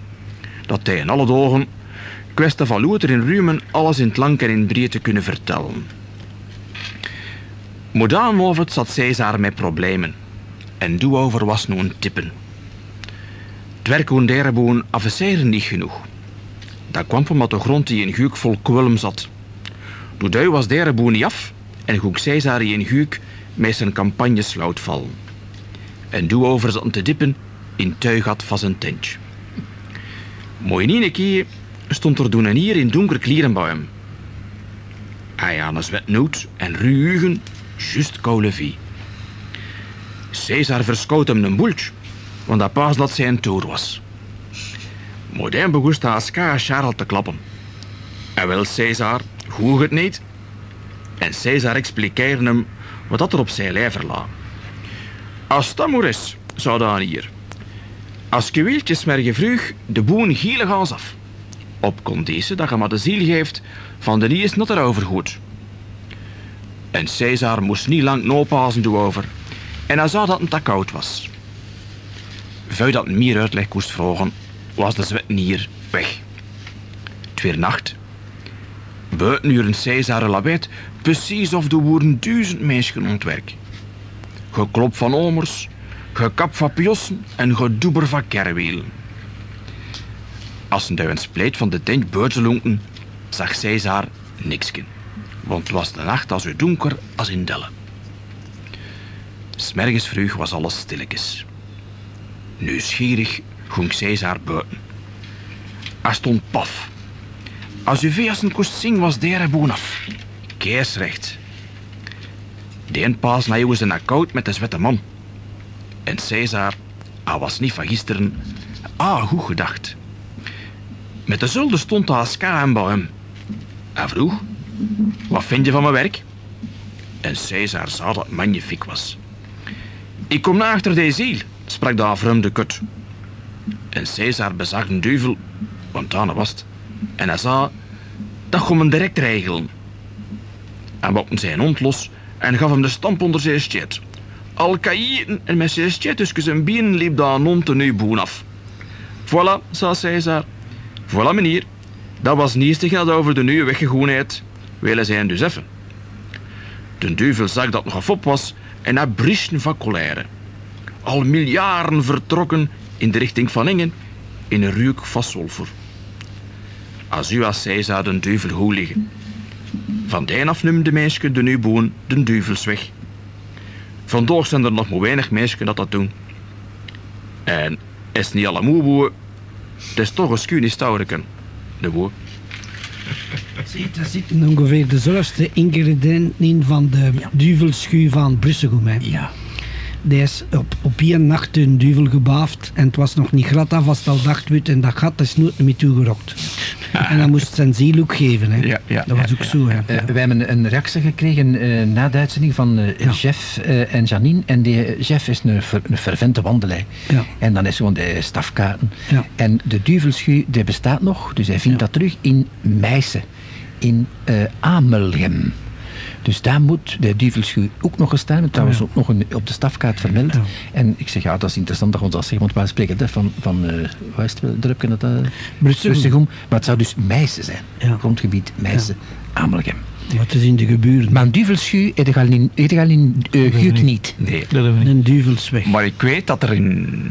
Dat hij in alle dogen kwestie van Luther in Rumen alles in het lang en in het breed te kunnen vertellen. Modaan zat Caesar met problemen. En doe over was nu een tippen. Het werk hun dereboen afficeren niet genoeg. Dat kwam omdat de grond die in Guuk vol kwelm zat. Doe was dereboen niet af en Goek Caesar in Guuk met zijn campagne sloot vallen. En doe over zat te dippen in tuigat van zijn tentje. Mooi niet keer stond er doen en hier in donker klieren hem. Hij aan een zwet noot en rugen, just koude vie. Caesar verschoot hem een boeltje, want dat pas dat zijn toer was. Modern begon Aska Charles te klappen. En wel Caesar, hoe het niet? En Caesar expliqueerde hem wat dat er op zijn lijver lag. Als dat is, zou dan hier. Als je wieltjes vroeg, de boen hielig af. Op conditie dat je maar de ziel geeft van de niet is not goed. En Caesar moest niet lang nopazen doen over. En hij zag dat het te koud was. Vuil dat meer uitleg moest vragen, was de zwet nier weg. Twee nacht. Buiten uren Caesar labet, precies of de woorden duizend mensen ontwerk. Geklop van omers, gekap van piossen en gedoeber van kerwiel. Als een spleet van de tent buitenlonken, zag Caesar niksken. Want het was de nacht als zo donker als in Delle. Smergens vroeg was alles stilletjes. Nieuwsgierig ging Caesar buiten. Hij stond paf. Als u veesten kost zing was der boen af. Keersrecht. De een paas na was naar koud met de zwette man. En Caesar, hij was niet van gisteren, ah, goed gedacht. Met de zulde stond de Aska en bij hem. Hij vroeg, wat vind je van mijn werk? En Caesar zag dat het magnifiek was. Ik kom naar achter deze ziel, sprak de vreemde kut. En Caesar bezag een duivel, want daar was het. En hij zei, dat kon men direct regelen. Hij wapte zijn hond los en gaf hem de stamp onder zijn stjet. Al en met zijn stjet tussen zijn benen liep daar een hond nu boen af. Voilà, zei Caesar. Voilà, meneer. Dat was niet te geld over de nieuwe weggegoenheid. Willen zijn dus even. De duivel zag dat nog een fop was en hij briesde van colère. Al miljarden vertrokken in de richting van Engen in een ruik van sulfur. Als u als zij zou de duivel goed liggen. Van dijn af de meisje de nu boon de duivelsweg. Vandaag zijn er nog maar weinig meisjes dat dat doen. En is niet alle moe boe, het is toch een skunis touwreken, de boe. Ziet, er zitten ongeveer dezelfde ingrediënten in van de ja. duvelschuur van Brussel. Ja. Die is op, op één nacht een duvel gebaafd en het was nog niet glad af als het al dacht wit en dat gat is nooit meer toegerokt. En dan moest zijn ziel ook geven. Hè. Ja, ja, dat was ja, ook zo. Hè. Eh, wij hebben een reactie gekregen eh, na de uitzending van eh, Ja. Jeff eh, en Janine. En die Jeff is een, ver, een fervente wandelaar. Ja. En dan is gewoon de stafkaarten. Ja. En de duvelschuur die bestaat nog. Dus hij vindt dat terug in Meissen. In eh, Amelgem. Dus daar moet de duvelschuur ook nog gestaan hebben. Trouwens Ja. ook nog een, op de stafkaart vermeld. Ja. En ik zeg, ja, dat is interessant dat we ons dat zeggen. Want wij spreken van, van uh, waar is het wel, drupje dat... Uh, Brussegem. Brussegem. Maar het zou dus Meissen zijn. Ja. Grondgebied Meissen, Amelgem. Wat is in de geburen? Maar een duvelschuur, heb je al in, al uh, Guurt niet. Nee. Dat hebben we niet. Een duvelsweg. Maar ik weet dat er in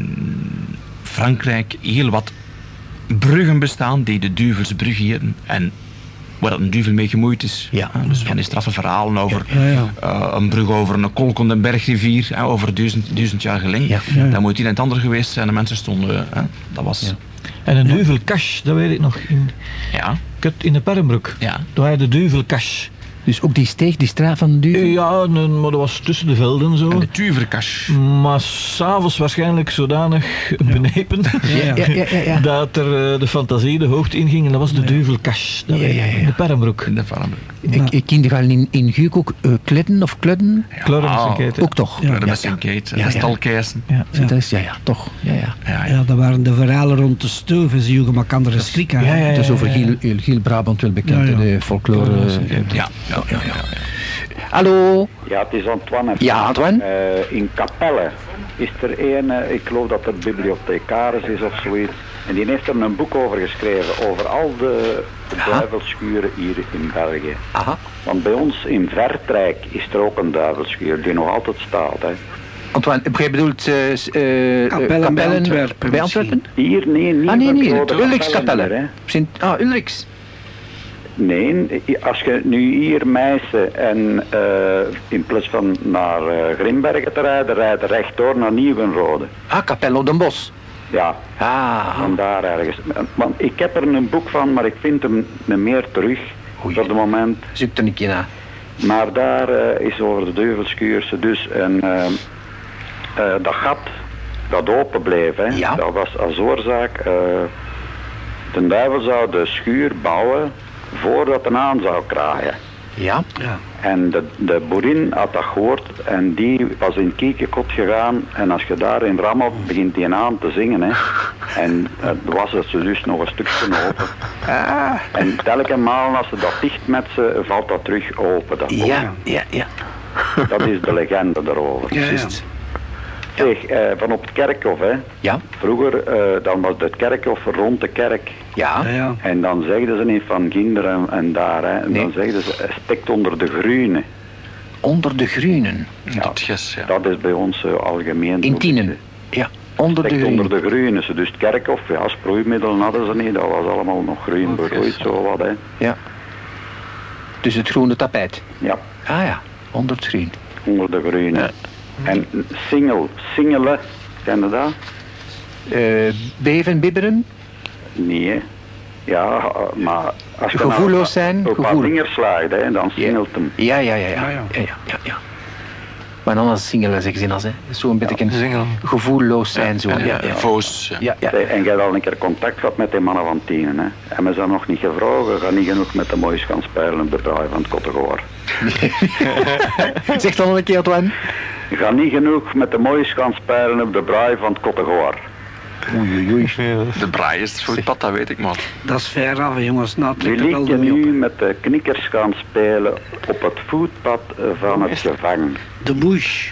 Frankrijk heel wat bruggen bestaan die de duvelsbrug heten. En waar dat een duvel mee gemoeid is. Ja. Dus van die straffe verhalen over Ja, ja. eh, een brug over een kolkende bergrivier, hè, over duizend, duizend jaar geleden. Ja. Ja, ja. Dat moet hier en het ander geweest zijn. De mensen stonden, hè, dat was... Ja. En een duvelkash, dat weet ik nog. In, Ja. In de Permbroek. Ja. Daar had je de duvelkash. Dus ook die steeg, die straat van de duvel. Ja, nee, maar dat was tussen de velden zo. En de tuverkas. Maar s'avonds waarschijnlijk zodanig benepen Ja, ja. Ja, ja, ja, ja. dat er eh, de fantasie de hoogte inging en dat was de Ja, ja, ja. in de Permbroek. De Varenbroek. Ik, ik kende al in, in Guuk ook uh, kledden of kludden. Clarence Ah, en. Ook toch? Ja. de ja, Messinkate, Ja, de ja. stalkeisen. Ja. Zie, dat is- ja, ja, toch. Ja, ja. Ja, ja. Ja, dat waren de verhalen rond de stoven. Ze joegen elkaar andere schrik aan. Ja, ja, Het is over ja, ja. Giel, Giel Brabant wel bekend, Ja, ja. de folklore. En eh. Ja, ja, ja, ja. Hallo? Ja, het is Antoine. Ja, Antoine? Eh, in Capelle is er een, eh, ik geloof dat het bibliothecaris is of zoiets. En die heeft er een boek over geschreven, over al de duivelschuren hier in België. Aha. Want bij ons in Vertrijk is er ook een duivelschuur die nog altijd staat. Hè. Antoine, jij bedoelt eh, eh, Kapellen bij Antwerpen Bij Antwerpen? Hier, nee, niet Ah, nee, nee, grote de Ulrikskapelle. kapellen meer, hè. Sint, ah, Ulriks. Nee, als je nu hier Meissen en eh, in plaats van naar eh, Grimbergen te rijden, rijden rechtdoor naar Nieuwenrode. Ah, Kapel den Bos. Ja, Ah, Van daar ergens. Want ik heb er een boek van, maar ik vind hem niet meer terug Oei. voor het moment. zoek er een keer naar. Maar daar eh, is over de duivelschuurse dus. En eh, eh, dat gat dat open bleef, hè, Ja. dat was als oorzaak. de duivel zou de schuur bouwen voordat een aan zou kraaien. Ja? En de, de boerin had dat gehoord en die was in het kiekenkot gegaan en als je daarin rammelt begint die aan te zingen. Hè. En het was het ze dus nog een stukje open. En telkens maal als ze dat dicht met ze valt dat terug open. Dat, Ja, ja, ja. dat is de legende daarover. Ja, ja. Zeg, eh, van op het kerkhof hè. Ja? Vroeger eh, dan was het kerkhof rond de kerk. Ja? Ja, ja. En dan zegden ze niet van kinderen en daar. Hè. En Nee. dan zegden ze, hij stekt onder de groene. Onder de Grunen. Dat ges, ja. Dat is bij ons eh, algemeen. In Tienen. Ja, onder de Stekt onder de groene. Dus het kerkhof, ja, sproeimiddelen hadden ze niet. Dat was allemaal nog groen begroeid, zo wat. Hè. Ja. Dus het groene tapijt. Ja, Ah ja, onder het groen. onder de groene. En single, singelen, ken je dat? Eh, beven, bibberen? Nee. Ja, maar als je nou Gevoelloos zijn, op een gevoel. vinger slaat, hè, dan singelt hem. Ja, ja, ja, ja. Ja, ja, ja. ja, ja, ja. Maar dan als singelen zeggen ze als, hè. Zo'n beetje Zingelen. gevoelloos zijn, zo. Ja, ja, ja. Voos. Ja. Ja, ja. Zeg, En je hebt al een keer contact gehad met die mannen van Tienen. Hè. En we zijn nog niet gevraagd, ga niet genoeg met de moois gaan spelen op de braai van het Kottegoor. Zeg dan nog een keer, Antoine. Ga niet genoeg met de moois gaan spelen op de braai van het Kottegoor. Oei, oei, oei. De braai is het voetpad, dat weet ik maar. Dat is ver af, jongens. Nou, wel ligt je nu op. met de knikkers gaan spelen op het voetpad eh, van het gevang. De bush.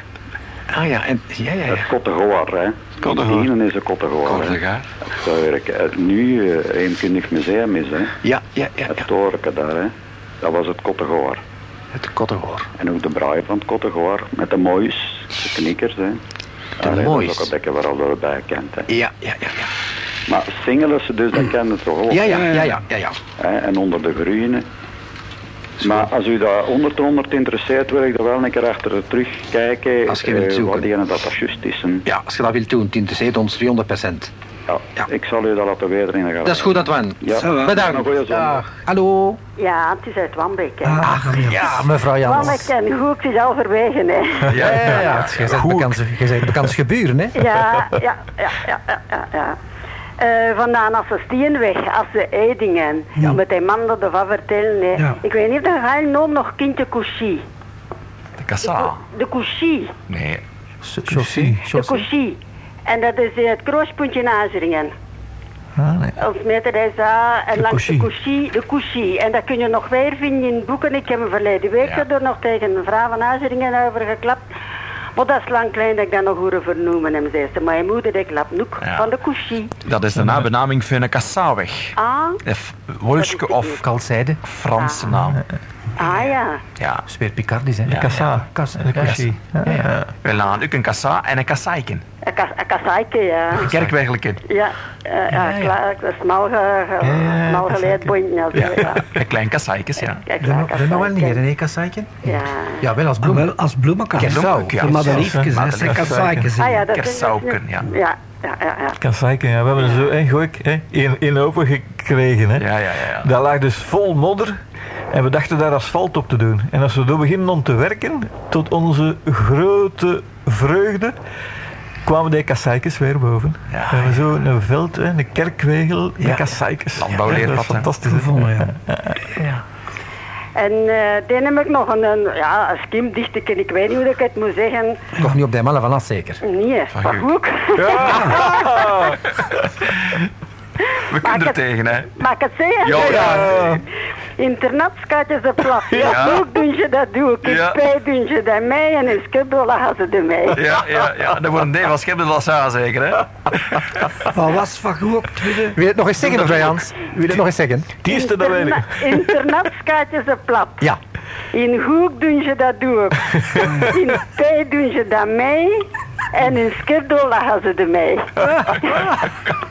Ah ja, en, ja, ja, Het ja. Kottegoor, hè. Kottegoor. Tienen is een Kottegoor. Kordegaar. Het. Het nu eh, Heemkundig Museum is, hè. Ja, ja, ja, Het ja. Daar, hè. Dat was het Kottegoor. Het kottenhoor. En ook de braai van het Kottegoor met de moois, de knikkers, hè. Daar hebben moois. ze ook een beetje waar al bij kent, hè. Ja, ja, ja, ja. Maar singelen ze dus, dat kennen ze toch ook. Ja, ja, ja, ja, ja, ja. Hè, en onder de groene. Maar als u dat 100 100 interesseert, wil ik er wel een keer achter terugkijken. Als je wilt eh, zoeken. Wat diegene dat dat juist is. Ja, als je dat wilt doen, het interesseert ons 200 procent. Ja. Ja. Ik zal u dat laten weten in de Dat is goed, Antoine. Ja. Zo. Bedankt. Een goeie zondag. Dag. Hallo. Ja, het is uit Wambeek. Hè. Ach, ja, mevrouw Wambeek Jans. en Hoek is al verwegen. Hè. Ja, ja, ja. Je bent bekend, je bent bekend geburen, hè? Ja, ja, ja, ja, ja, ja, ja. Eh, vandaan als ze Stienweg, als ze Edingen. Ja. met die man dat ervan vertellen. hè. Ja. Ik weet niet of dat ga je noem nog kindje Couchy. De kassa. De Couchy. Nee. De Couchy. En dat is het kruispuntje in Azeringen. Ah, nee. Als meter is dat en De langs de Couchy. Couchy, de Couchy. En dat kun je nog weer vinden in boeken. Ik heb hem verleden week Ja. er nog tegen een vrouw van Azeringen over geklapt. Maar dat is lang klein dat ik dat nog hoor vernoemen hem zei ze. Maar je moeder die klapt noek Ja. van de Couchy. Dat is de nabenaming van een kassaweg. Ah, Wolske of Kalzijde. Franse naam. Ah ja. Ja. Sfeer Picardisch, hè? De kassa. Kassa. De Couchy. Ja, ja. We laten ook een kassa en een kassaiken. Een, kas, een kassaaike, ja. Een kerkwerkelijke. Ja, uh, ja, klaar. Dat is smal, ge, ge, ja. Ja. Ja. Ja. Een klein kassaikes, ja. Dat nog- dat nog wel niet, hè, Kassaitje? Ja. Ja, wel als Ah, bloem. wel als bloemenkast. Kersau. Ja, Voor madeliefjes, hè. madeliefjes. Ze kassaikjes. Ah ja, dat is- Kersauken, ja. Ja, ja, ja. ja. Kasseiken, ja. We hebben er zo een gooi hè, in, in open gekregen. Hè. Ja, ja, ja. ja. Dat lag dus vol modder. En we dachten daar asfalt op te doen. En als we door beginnen om te werken, tot onze grote vreugde, kwamen die kasseikens weer boven. Ja, we hebben zo een veld, hè, een kerkwegel, de Ja. Landbouwleerpad, is hè. fantastisch. Gevonden, ja. En eh dan heb ik nog een, een ja, een skimdichtje, ik weet niet hoe ik het moet zeggen. Toch niet op de mannen van zeker? Nee, Van. Hoek. We kunnen er tegen, hè. Mag ik het zeggen? Ja, ja. Internatskatjes op plat. Ja. Dat doe je, dat doe ik. In Ja. spijt doe je dat mij en in lachen ze er mij. Ja, ja, ja. Dat wordt een deel van ja, zeker, hè. Wat was van goed? Wil je het nog eens zeggen, mevrouw Jans? Wil je het nog eens zeggen? Het eerste dat weet ik. Internatskatjes op plat. Ja. In Hoek doen je dat doe ik. In spijt doen je dat mij. En in Skubdo lachen ze er mij.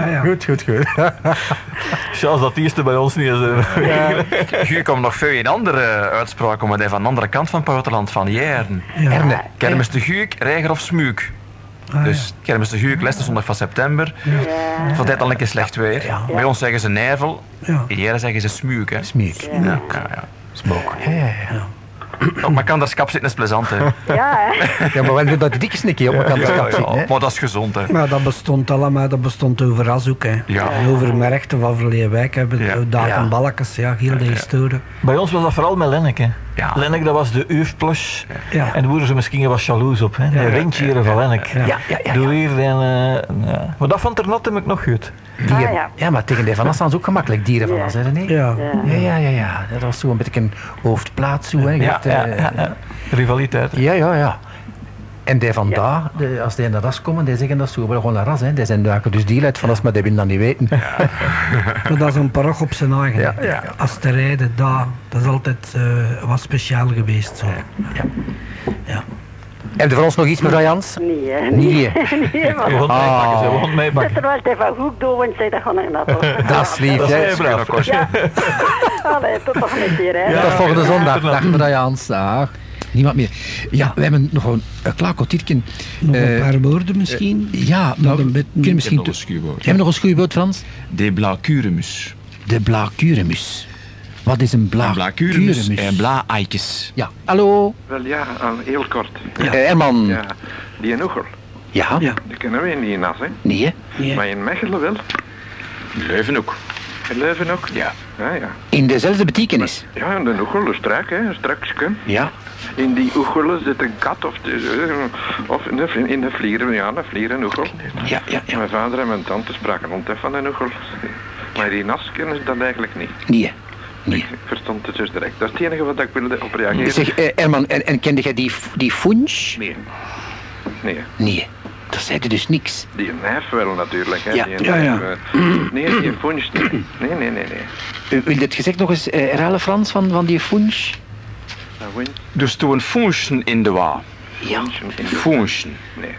Ah ja. Goed, goed, goed. Chance dat eerste bij ons niet is. Hier komt nog veel een andere uitspraak, maar die van de andere kant van het Pouterland, van Jaren. Erne. Kermis de Guuk, Reiger of Smuuk. Dus Kermis de Guuk, laatste zondag van september. Van dit al een keer slecht weer. Bij ons zeggen ze Nijvel, Ja. in Jaren zeggen ze Smuuk. Hè. Ja, ja, ja. Smoke. Ja, ja, ja. Op mijn kant skap zitten is plezant, hè. Ja, hè. Ja, maar wel dat de dikke snikje op elkaar Ja, kap ja, zitten, hè? maar dat is gezond, hè. Maar dat bestond allemaal, dat bestond overal ook. Hè. Ja. Over Merchten van Verleewijk hebben we daar Ja. en balkjes, ja, heel de historie. Bij ons was dat vooral met Lenneke. Ja. Lenneke, dat was de uurplush. Ja. En daar worden ze misschien wat jaloers op. Hè? De rentieren van Lenneke. Ja. Ja, ja, ja. Doe en, eh, ja. Maar dat van Ternat heb ik nog goed. Die, Ah, ja. ja, maar tegen die van As zijn ze ook gemakkelijk dieren van Ja. As, hè, René? Ja. Ja, ja, ja, ja. Dat was zo een beetje een hoofdplaats, zo, hè. Je Ja, hebt, ja, eh, ja, ja. Rivaliteit. Ja, ja, ja. En die vandaag, de, als die naar ras komen, die zeggen dat ze wel gewoon naar ras, hè. Die zijn duiken dus die uit van als, maar die willen dat niet weten. Maar dat is een paroch op zijn eigen. Ja, ja. Als te rijden, daar, dat is altijd eh, wat speciaal geweest. Zo. Heb je voor ons nog iets, mevrouw Jans? Nee, hè. Nee. Nee, maar... We gaan Ah. meepakken, ze. We gaan meepakken. Terwijl hij van Hoek doet, want zei dat gewoon een appel. Dat is lief, Dat is braaf. Ja. Allee, tot toch een keer, hè. Ja. Tot volgende zondag. ja. Dag mevrouw Jans. Dag. Niemand meer. Ja, we hebben nog een, een klaar kwartiertje. Nog een Eh, paar woorden misschien. Ja, nou, een we kunnen misschien... nog een to- schuurwoord. Heb je nog een schuurwoord, Frans? De Blacuremus. De blacuremus. Wat is een Een Blacuremus blacuremus? en Bla-Aikes. Ja, hallo. Wel ja, al heel kort. Eh, Herman. Ja, die Noegel, Ja? Ja. die kennen we in die nas, hè. Nee, hè? Ja. Maar in Mechelen wel. Leuven ook. In Leuven ook. Ja. Ja, ja. In dezelfde betekenis. Ja, in de Oegel, de strak, hè, een strakske. Ja. In die Oegelen zit een kat of, of in de, in de vlieren, ja, een vlieren Oegel. Ja, ja, ja. Mijn vader en mijn tante spraken rond van een Oegel. Maar die nas kennen ze dat eigenlijk niet. Nee? Nee. Ik verstond het dus direct. Dat is het enige wat ik wilde op reageren. Zeg, eh, Herman, en, en kende jij die, die funch? Nee. Nee. Nee. Dat zei er dus niks. Die nijf wel natuurlijk. Hè. Ja. Die Ja, ja. eh, nee, die funch niet. Nee, nee, nee, nee. Uh, wil je het gezegd nog eens eh, herhalen, Frans, van, van die funch? Dus toen een funchen in de wa. Ja. Funchen. Nee.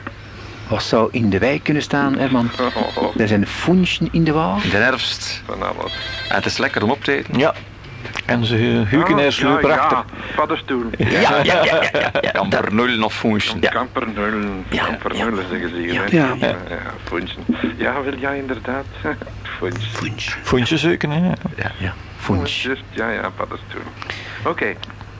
Wat zou in de wijk kunnen staan, Herman? Oh, oh, oh. Er zijn funchen in de waal. In de herfst. Van alles. En het is lekker om op te eten. Ja. En ze hukenaars Ah, lopen ja, achter. Ja, paddenstoel. Ja, ja, ja, ja. ja, ja. Kampernullen of funchen. Kampernullen. Ja, Kampernullen zeggen ze hier. Ja. Ja. ja, ja, funchen. Ja, wel ja, inderdaad. Funch. Funch. Vondje zoeken, hè. Ja, ja. Funch. Ja, ja, paddenstoel. Oké.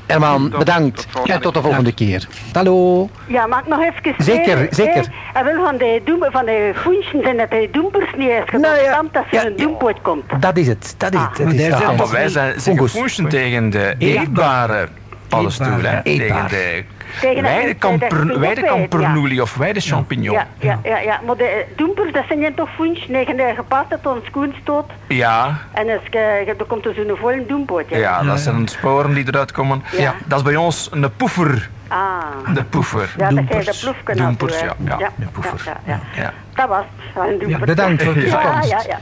Herman, bedankt. En tot de volgende keer. Hallo. Ja, mag ik nog even Zeker, zeker. En wel van de, doem, van de voensjes en dat de doempers niet eens Nou ja, dat er ja, een doempoot komt. Dat is het. Dat is het. Dat maar is ja, maar wij zijn, tegen de eetbare paddenstoel, hè? Eetbare, Tegen eetbaar. de Tegen de- weidekamper, tegen de- weidekampernoelie of weidechampignon. Ja, ja, ja, ja, maar de eh, doempers, dat zijn toch nee, je gepast dat een schoen stoot. Ja, En als je, er komt er zo'n volle doempoot. Ja. ja, dat zijn sporen die eruit komen. Ja. Dat is bij ons een poefer. Ah. De poefer. Ja, dat jij de ploefken. Doempers, ja, ja, ja, de poefer. Ja, ja, ja. Ja. Dat was het, een doemper. bedankt voor de Ja, komst. ja, ja.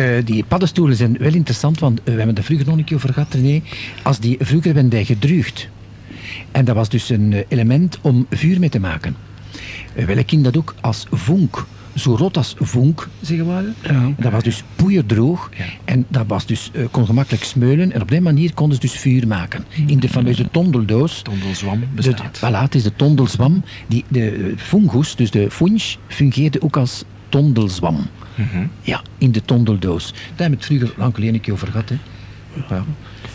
Eh, die paddenstoelen zijn wel interessant, want eh, we hebben er vroeger nog een keer over gehad, René. Als die, vroeger werden gedruugd. En dat was dus een eh, element om vuur mee te maken. Uh, wij kennen dat ook als vonk. Zo rot als vonk, zeggen we. En dat was dus poeierdroog. En dat was dus, eh, kon gemakkelijk smeulen. En op die manier konden ze dus vuur maken. In de fameuze tondeldoos. Tondelzwam De, bestaat. voilà, het is de tondelzwam. Die, de eh, fungus, dus de funch, fungeerde ook als tondelzwam. Ja, in de tondeldoos. Daar hebben we het vroeger lang geleden een keer over gehad. Hè. Ja,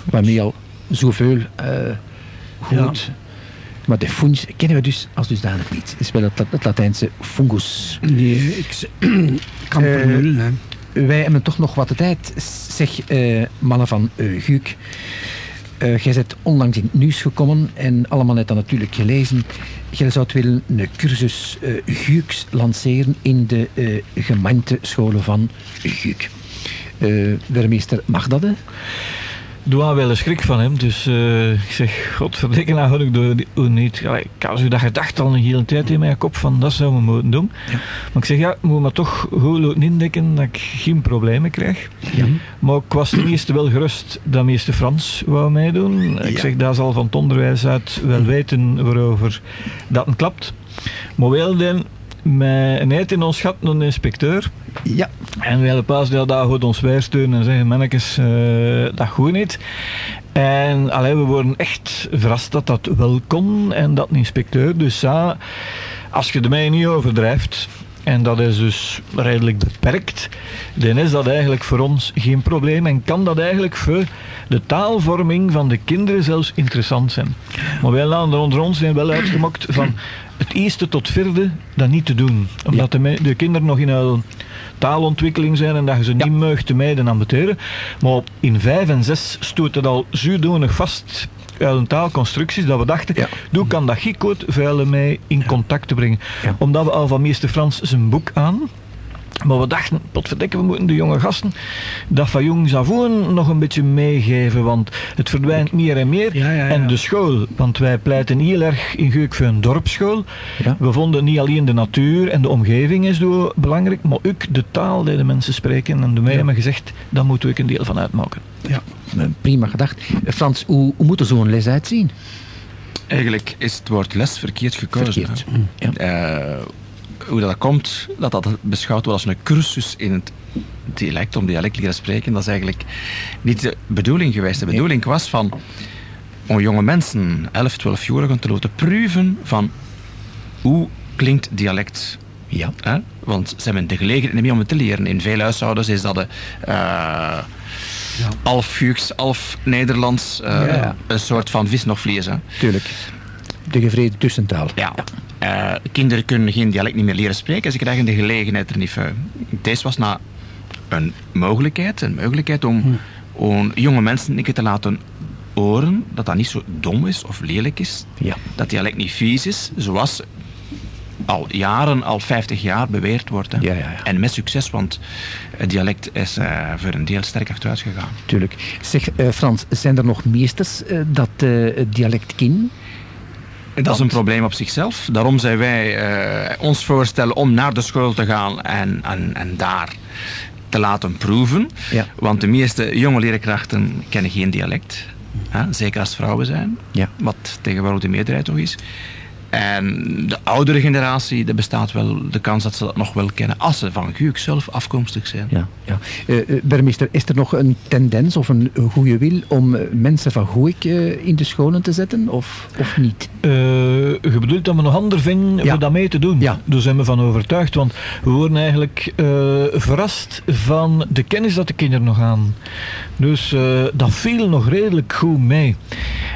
waarmee al zoveel eh goed... Maar de funch kennen we dus als dusdanig niet. Het is wel het, het Latijnse fungus. Nee, ik z- kampermul, hè. Wij hebben toch nog wat de tijd. Zeg, eh, mannen van uh, Guuk. eh, jij bent onlangs in het nieuws gekomen en allemaal net dat natuurlijk gelezen. Jij zou willen een cursus eh Guuks lanceren in de eh gemeentescholen van Guuk. Eh burgemeester, mag dat? Hè? Doe aan wel een schrik van hem. Dus eh, ik zeg, godverdikke, nou had ik doe hoe niet. Ja, ik had zo dat gedacht al een hele tijd in mijn kop van dat zouden we moeten doen. Maar ik zeg, ja, ik moet me toch goed indekken dat ik geen problemen krijg. Maar ik was ten eerste wel gerust dat meester Frans wou meedoen. Ik zeg, dat zal van het onderwijs uit wel weten waarover dat een klapt. Maar wel dan met een eet in ons gat een inspecteur. Ja. En wij pas dat daar goed ons wijsteunen en zeggen, mannetjes, eh, dat goed niet. En allee, we worden echt verrast dat dat wel kon en dat een inspecteur. Dus ja, als je ermee niet overdrijft, en dat is dus redelijk beperkt, dan is dat eigenlijk voor ons geen probleem en kan dat eigenlijk voor de taalvorming van de kinderen zelfs interessant zijn. Maar wij laten er onder ons zijn wel uitgemokt van het eerste tot vierde dat niet te doen. Omdat de, de kinderen nog in een taalontwikkeling zijn en dat je ze niet mag te mijden ambeteren. Maar op- in vijf en zes stoot het al zodanig vast uit een taalconstructies dat we dachten, Ja. doe kan dat Giekwoord vuilen mij in contact te brengen. Omdat we al van meester Frans zijn boek aan, maar we dachten, potverdikke, we moeten de jonge gasten dat van jongs af aan nog een beetje meegeven, want het verdwijnt meer en meer. Ja, ja, ja. En de school, want wij pleiten heel erg in Geuk voor een dorpsschool. Ja. We vonden niet alleen de natuur en de omgeving is zo belangrijk, maar ook de taal die de mensen spreken. En de mij hebben gezegd, daar moeten we ook een deel van uitmaken. ja. Prima gedacht. Frans, hoe, hoe moet er zo'n les uitzien? Eigenlijk is het woord les verkeerd gekozen. Verkeerd. Hoe dat komt, dat dat beschouwd wordt als een cursus in het dialect, om dialect leren spreken, dat is eigenlijk niet de bedoeling geweest. De bedoeling was van om jonge mensen, 11, 12-jarigen, te laten proeven van hoe klinkt dialect. Ja. Hè? Want ze hebben de gelegenheid niet meer om het te leren. In veel huishoudens is dat de, eh half Fuchs, half Nederlands, eh, Ja. een soort van vis nog vlees. Hè? Tuurlijk. De gevreden tussentaal. Ja. Eh, kinderen kunnen geen dialect niet meer leren spreken. Ze krijgen de gelegenheid er niet voor. Deze was nou een mogelijkheid, een mogelijkheid om, om jonge mensen een keer te laten horen dat dat niet zo dom is of lelijk is. Ja. Dat dialect niet vies is, zoals al jaren, al 50 jaar beweerd wordt. Hè. Ja, ja, ja. En met succes, want het dialect is eh, voor een deel sterk achteruit gegaan. Tuurlijk. Zeg, eh, Frans, zijn er nog meesters dat het dialect kennen? Dat is een probleem op zichzelf. Daarom zijn wij eh, ons voorstellen om naar de school te gaan en, en, en daar te laten proeven. Ja. Want de meeste jonge leerkrachten kennen geen dialect. Hè? Zeker als vrouwen zijn. Ja. Wat tegenwoordig de meerderheid toch is. En de oudere generatie, er bestaat wel de kans dat ze dat nog wel kennen. Als ze van Guuk zelf afkomstig zijn. Ja, ja. Burgemeester, is er nog een tendens of een goede wil om eh, mensen van eh, in de scholen te zetten, of, of niet? Eh, je bedoelt dat we nog ander vinden Ja. om dat mee te doen? Ja. Daar zijn we van overtuigd, want we worden eigenlijk eh, verrast van de kennis dat de kinderen nog aan. Dus eh, dat viel nog redelijk goed mee.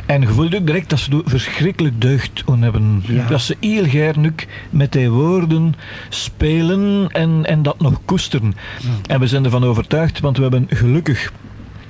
En je voelt ook direct dat ze verschrikkelijk deugd aan hebben. Ja. Dat ze heel gaarlijk met die woorden spelen en, en dat nog koesteren. En we zijn ervan overtuigd, want we hebben gelukkig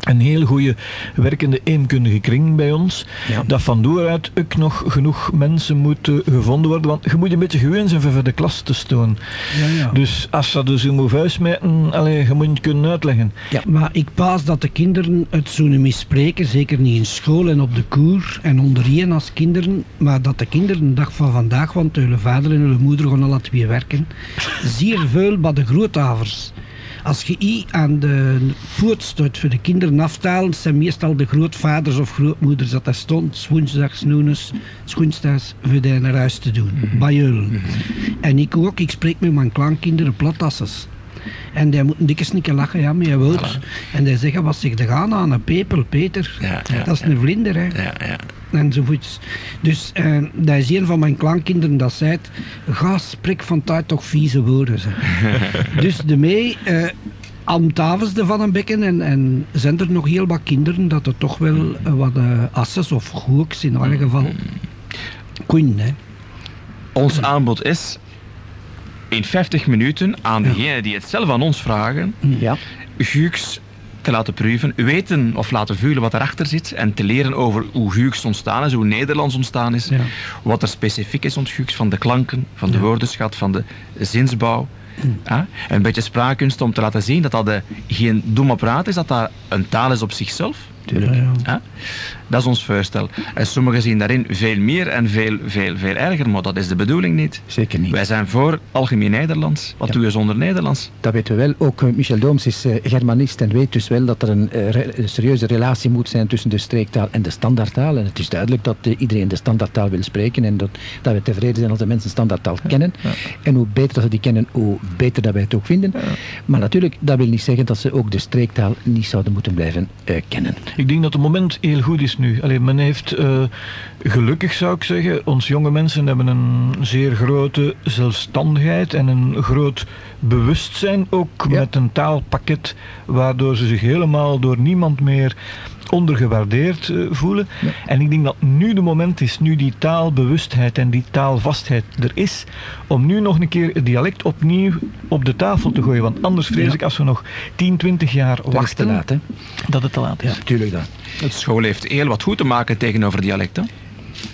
een heel goede werkende eenkundige kring bij ons. Ja. Dat van daaruit ook nog genoeg mensen moeten gevonden worden. Want je moet een beetje gewoon zijn voor de klas te staan. Ja, ja. Dus als dat dus in moet vuistmijten, allee, je moet het kunnen uitleggen. Maar ik paas dat de kinderen het zo niet meer spreken, zeker niet in school en op de koer en ondereen als kinderen, maar dat de kinderen de dag van vandaag, want hun vader en hun moeder gaan alle twee werken, zeer veel bij de grootavers. Als je i aan de poort staat voor de kinderen aftalen, zijn meestal de grootvaders of grootmoeders dat daar stond, woensdags, noenes, woensdags, voor die naar huis te doen, bij jullie. En ik ook, ik spreek met mijn kleinkinderen platasses. En die moeten dikke snikken lachen, ja, met je woord. En die zeggen, wat zich er gaan aan, een pepel, Peter. Ja, ja, dat is een vlinder, hè. Ja, ja. Enzovoorts. Dus eh, dat is een van mijn kleinkinderen dat zei, het, ga spreek van tijd toch vieze woorden. Zeg. dus de mee, eh aan tafels van een bekken en, en zijn er nog heel wat kinderen dat er toch wel eh, wat eh, asses of goeks in alle geval kunnen, hè. Ons aanbod is in 50 minuten aan degenen die het zelf aan ons vragen, Ja. Guux te laten proeven, weten of laten voelen wat erachter zit en te leren over hoe Guux ontstaan is, hoe Nederlands ontstaan is, Ja. wat er specifiek is ont Guux, van de klanken, van de woordenschat, van de zinsbouw. Ja? Een beetje spraakkunst om te laten zien dat dat eh, geen domme praat is, dat dat een taal is op zichzelf. Ja, ja. Ja? Dat is ons voorstel. En sommigen zien daarin veel meer en veel, veel, veel erger, maar dat is de bedoeling niet. Zeker niet. Wij zijn voor algemeen Nederlands. Wat Ja. doe je zonder Nederlands? Dat weten we wel. Ook eh, Michel Dooms is eh, Germanist en weet dus wel dat er een, eh, re- een serieuze relatie moet zijn tussen de streektaal en de standaardtaal. En het is duidelijk dat iedereen de standaardtaal wil spreken en dat, dat we tevreden zijn als de mensen standaardtaal kennen. En hoe beter dat ze die kennen, hoe beter dat wij het ook vinden. Maar natuurlijk, dat wil niet zeggen dat ze ook de streektaal niet zouden moeten blijven eh, kennen. Ik denk dat het moment heel goed is nu. Men heeft eh, gelukkig, zou ik zeggen, ons jonge mensen hebben een zeer grote zelfstandigheid en een groot bewustzijn ook Ja. met een taalpakket waardoor ze zich helemaal door niemand meer ondergewaardeerd eh, voelen. En ik denk dat nu de moment is, nu die taalbewustheid en die taalvastheid er is, om nu nog een keer het dialect opnieuw op de tafel te gooien. Want anders vrees Ja. ik als we nog 10, 20 jaar Dat is te wachten, laat, hè? dat het te laat is. Ja, tuurlijk dat. De school heeft heel wat goed te maken tegenover dialecten.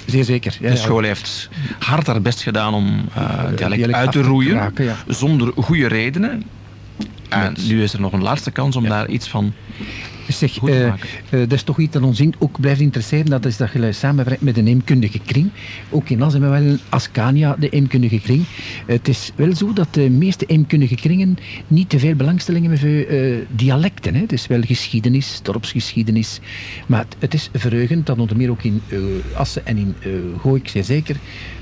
Zeer zeker. Ja, De ja. school heeft hard haar best gedaan om eh, dialect, dialect uit te te roeien, ja. zonder goede redenen. En nu is er nog een laatste kans om daar iets van Zeg, goed te eh, eh, dat is toch iets dat ons in ook blijft interesseren. Dat is dat je samenwerkt met een eemkundige kring. Ook in As hebben we wel een Ascania, de eemkundige kring. Het is wel zo dat de meeste eemkundige kringen niet te veel belangstelling hebben voor eh, dialecten. Hè. Het is wel geschiedenis, dorpsgeschiedenis. Maar het, het is verheugend dat onder meer ook in Assen en in Gooik, zeer zeker,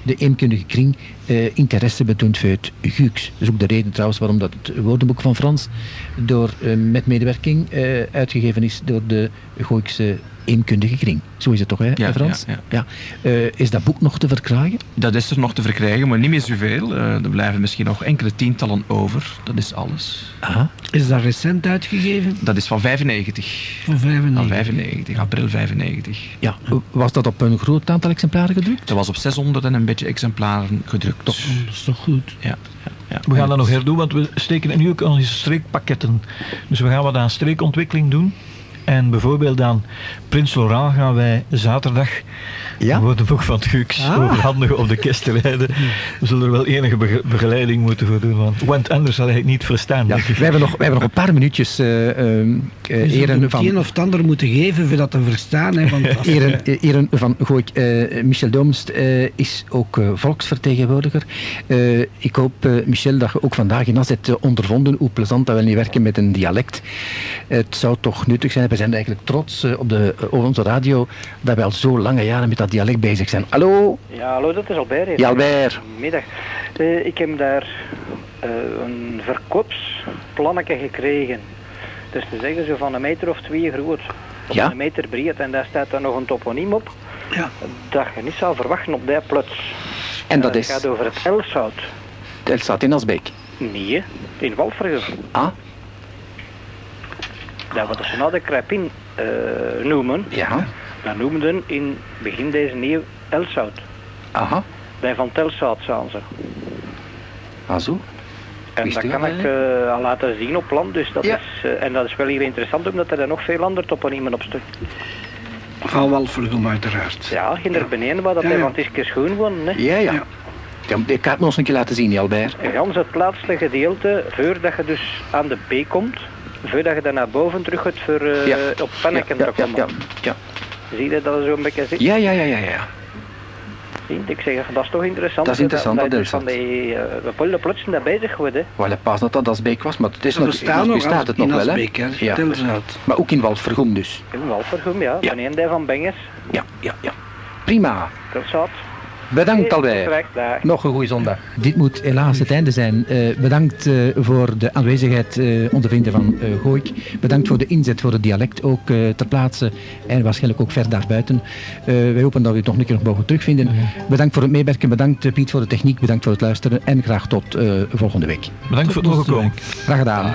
de eemkundige kring eh, interesse betoont voor het Guux. Dat is ook de reden trouwens waarom dat het woordenboek van Frans door, eh, met medewerking eh, uitgegeven is door de Gooikse eemkundige kring. Zo is het toch, hè, Ja, Frans? ja, ja. Eh, is dat boek nog te verkrijgen? Dat is er nog te verkrijgen, maar niet meer zoveel. Eh, er blijven misschien nog enkele tientallen over. Dat is alles. Aha. Is dat recent uitgegeven? Dat is van 95. Van 95? Van 95, april 95. Ja. Was dat op een groot aantal exemplaren gedrukt? Dat was op 600 en een beetje exemplaren gedrukt. Dat is toch goed? Ja, ja. We gaan dat nog herdoen, want we steken nu ook onze streekpakketten. Dus we gaan wat aan streekontwikkeling doen. En bijvoorbeeld aan Prins Laurent gaan wij zaterdag Ja? een woordenboek van het Gux Ah. overhandigen op de Kesterijden. We zullen er wel enige bege- begeleiding moeten voor doen, want, want anders zal hij het niet verstaan. Ja, we, hebben nog, we hebben nog een paar minuutjes eh ehm, eh, Je zult eren het van... een of het ander moeten geven voor dat te verstaan. Hè, want als- Eren, eren van Gooik. Eh, Michel Doomst eh, is ook eh, volksvertegenwoordiger. Eh, ik hoop, eh, Michel, dat je ook vandaag in As hebt ondervonden hoe plezant dat we niet werken met een dialect. Het zou toch nuttig zijn. We zijn eigenlijk trots eh, op, de, op onze radio dat we al zo lange jaren met dat dialect bezig zijn. Hallo? Ja, hallo, dat is Albert. hier. Ja, Albert. Middag. Eh, ik heb daar eh, een verkoopsplannetje gekregen. Dus te zeggen, zo van een meter of twee groot. Of Ja. een meter breed. En daar staat dan nog een toponiem op. Ja. Dat je niet zou verwachten op die plots. En dat Het is gaat over het Elsout. het staat in Asbeek. Nee, in Walfrugge. Ah, Wat ze nou de krapin eh, noemen. ja. Dat noemden in begin deze eeuw Elsout. Aha, Bij Van Telsout staan ze. ah zo. En Wist dat kan ik eh, al laten zien op land. Dus dat Ja. is, eh, en dat is wel hier interessant omdat er nog veel andere toponiemen op staan. Van Walvergom uiteraard. Ja, ging er beneden waar dat Ja, hij ja. van Tiske Schoen woont. Hè. Ja, ja. Ja. ja ik kan het nog eens een keer laten zien, Albert. En gans het laatste gedeelte, voordat je dus aan de B komt, voordat je dan naar boven terug gaat voor eh, Ja. op Penneken ja, te ja, komen. ja, ja. Zie je dat er zo'n beetje zit? Ja, ja, ja, ja, ja. Zie, Ik zeg, dat is toch interessant. Dat is interessant, Dat, dat dat is van die uh, bepaalde plotsen daar bezig wordt. Hè. Wel, pas dat dat Asbeek was, maar het is nog, bestaan nog nog bestaat het nog wel, hè? Ja. Maar ook in Waldvergom dus. In Walvergum, ja. Ja. Beneden die van Bengers. Ja, ja, ja. Prima. Dat zat. Bedankt daar. Nog een goede zondag. Dit moet helaas het einde zijn. Eh, bedankt eh, voor de aanwezigheid, eh onze vrienden van eh Gooik. Bedankt voor de inzet voor het dialect, ook eh, ter plaatse en waarschijnlijk ook ver daarbuiten. Eh wij hopen dat we het nog een keer nog mogen terugvinden. Bedankt voor het meewerken, bedankt Piet voor de techniek, bedankt voor het luisteren en graag tot eh, volgende week. Bedankt voor het nog komen. Graag gedaan.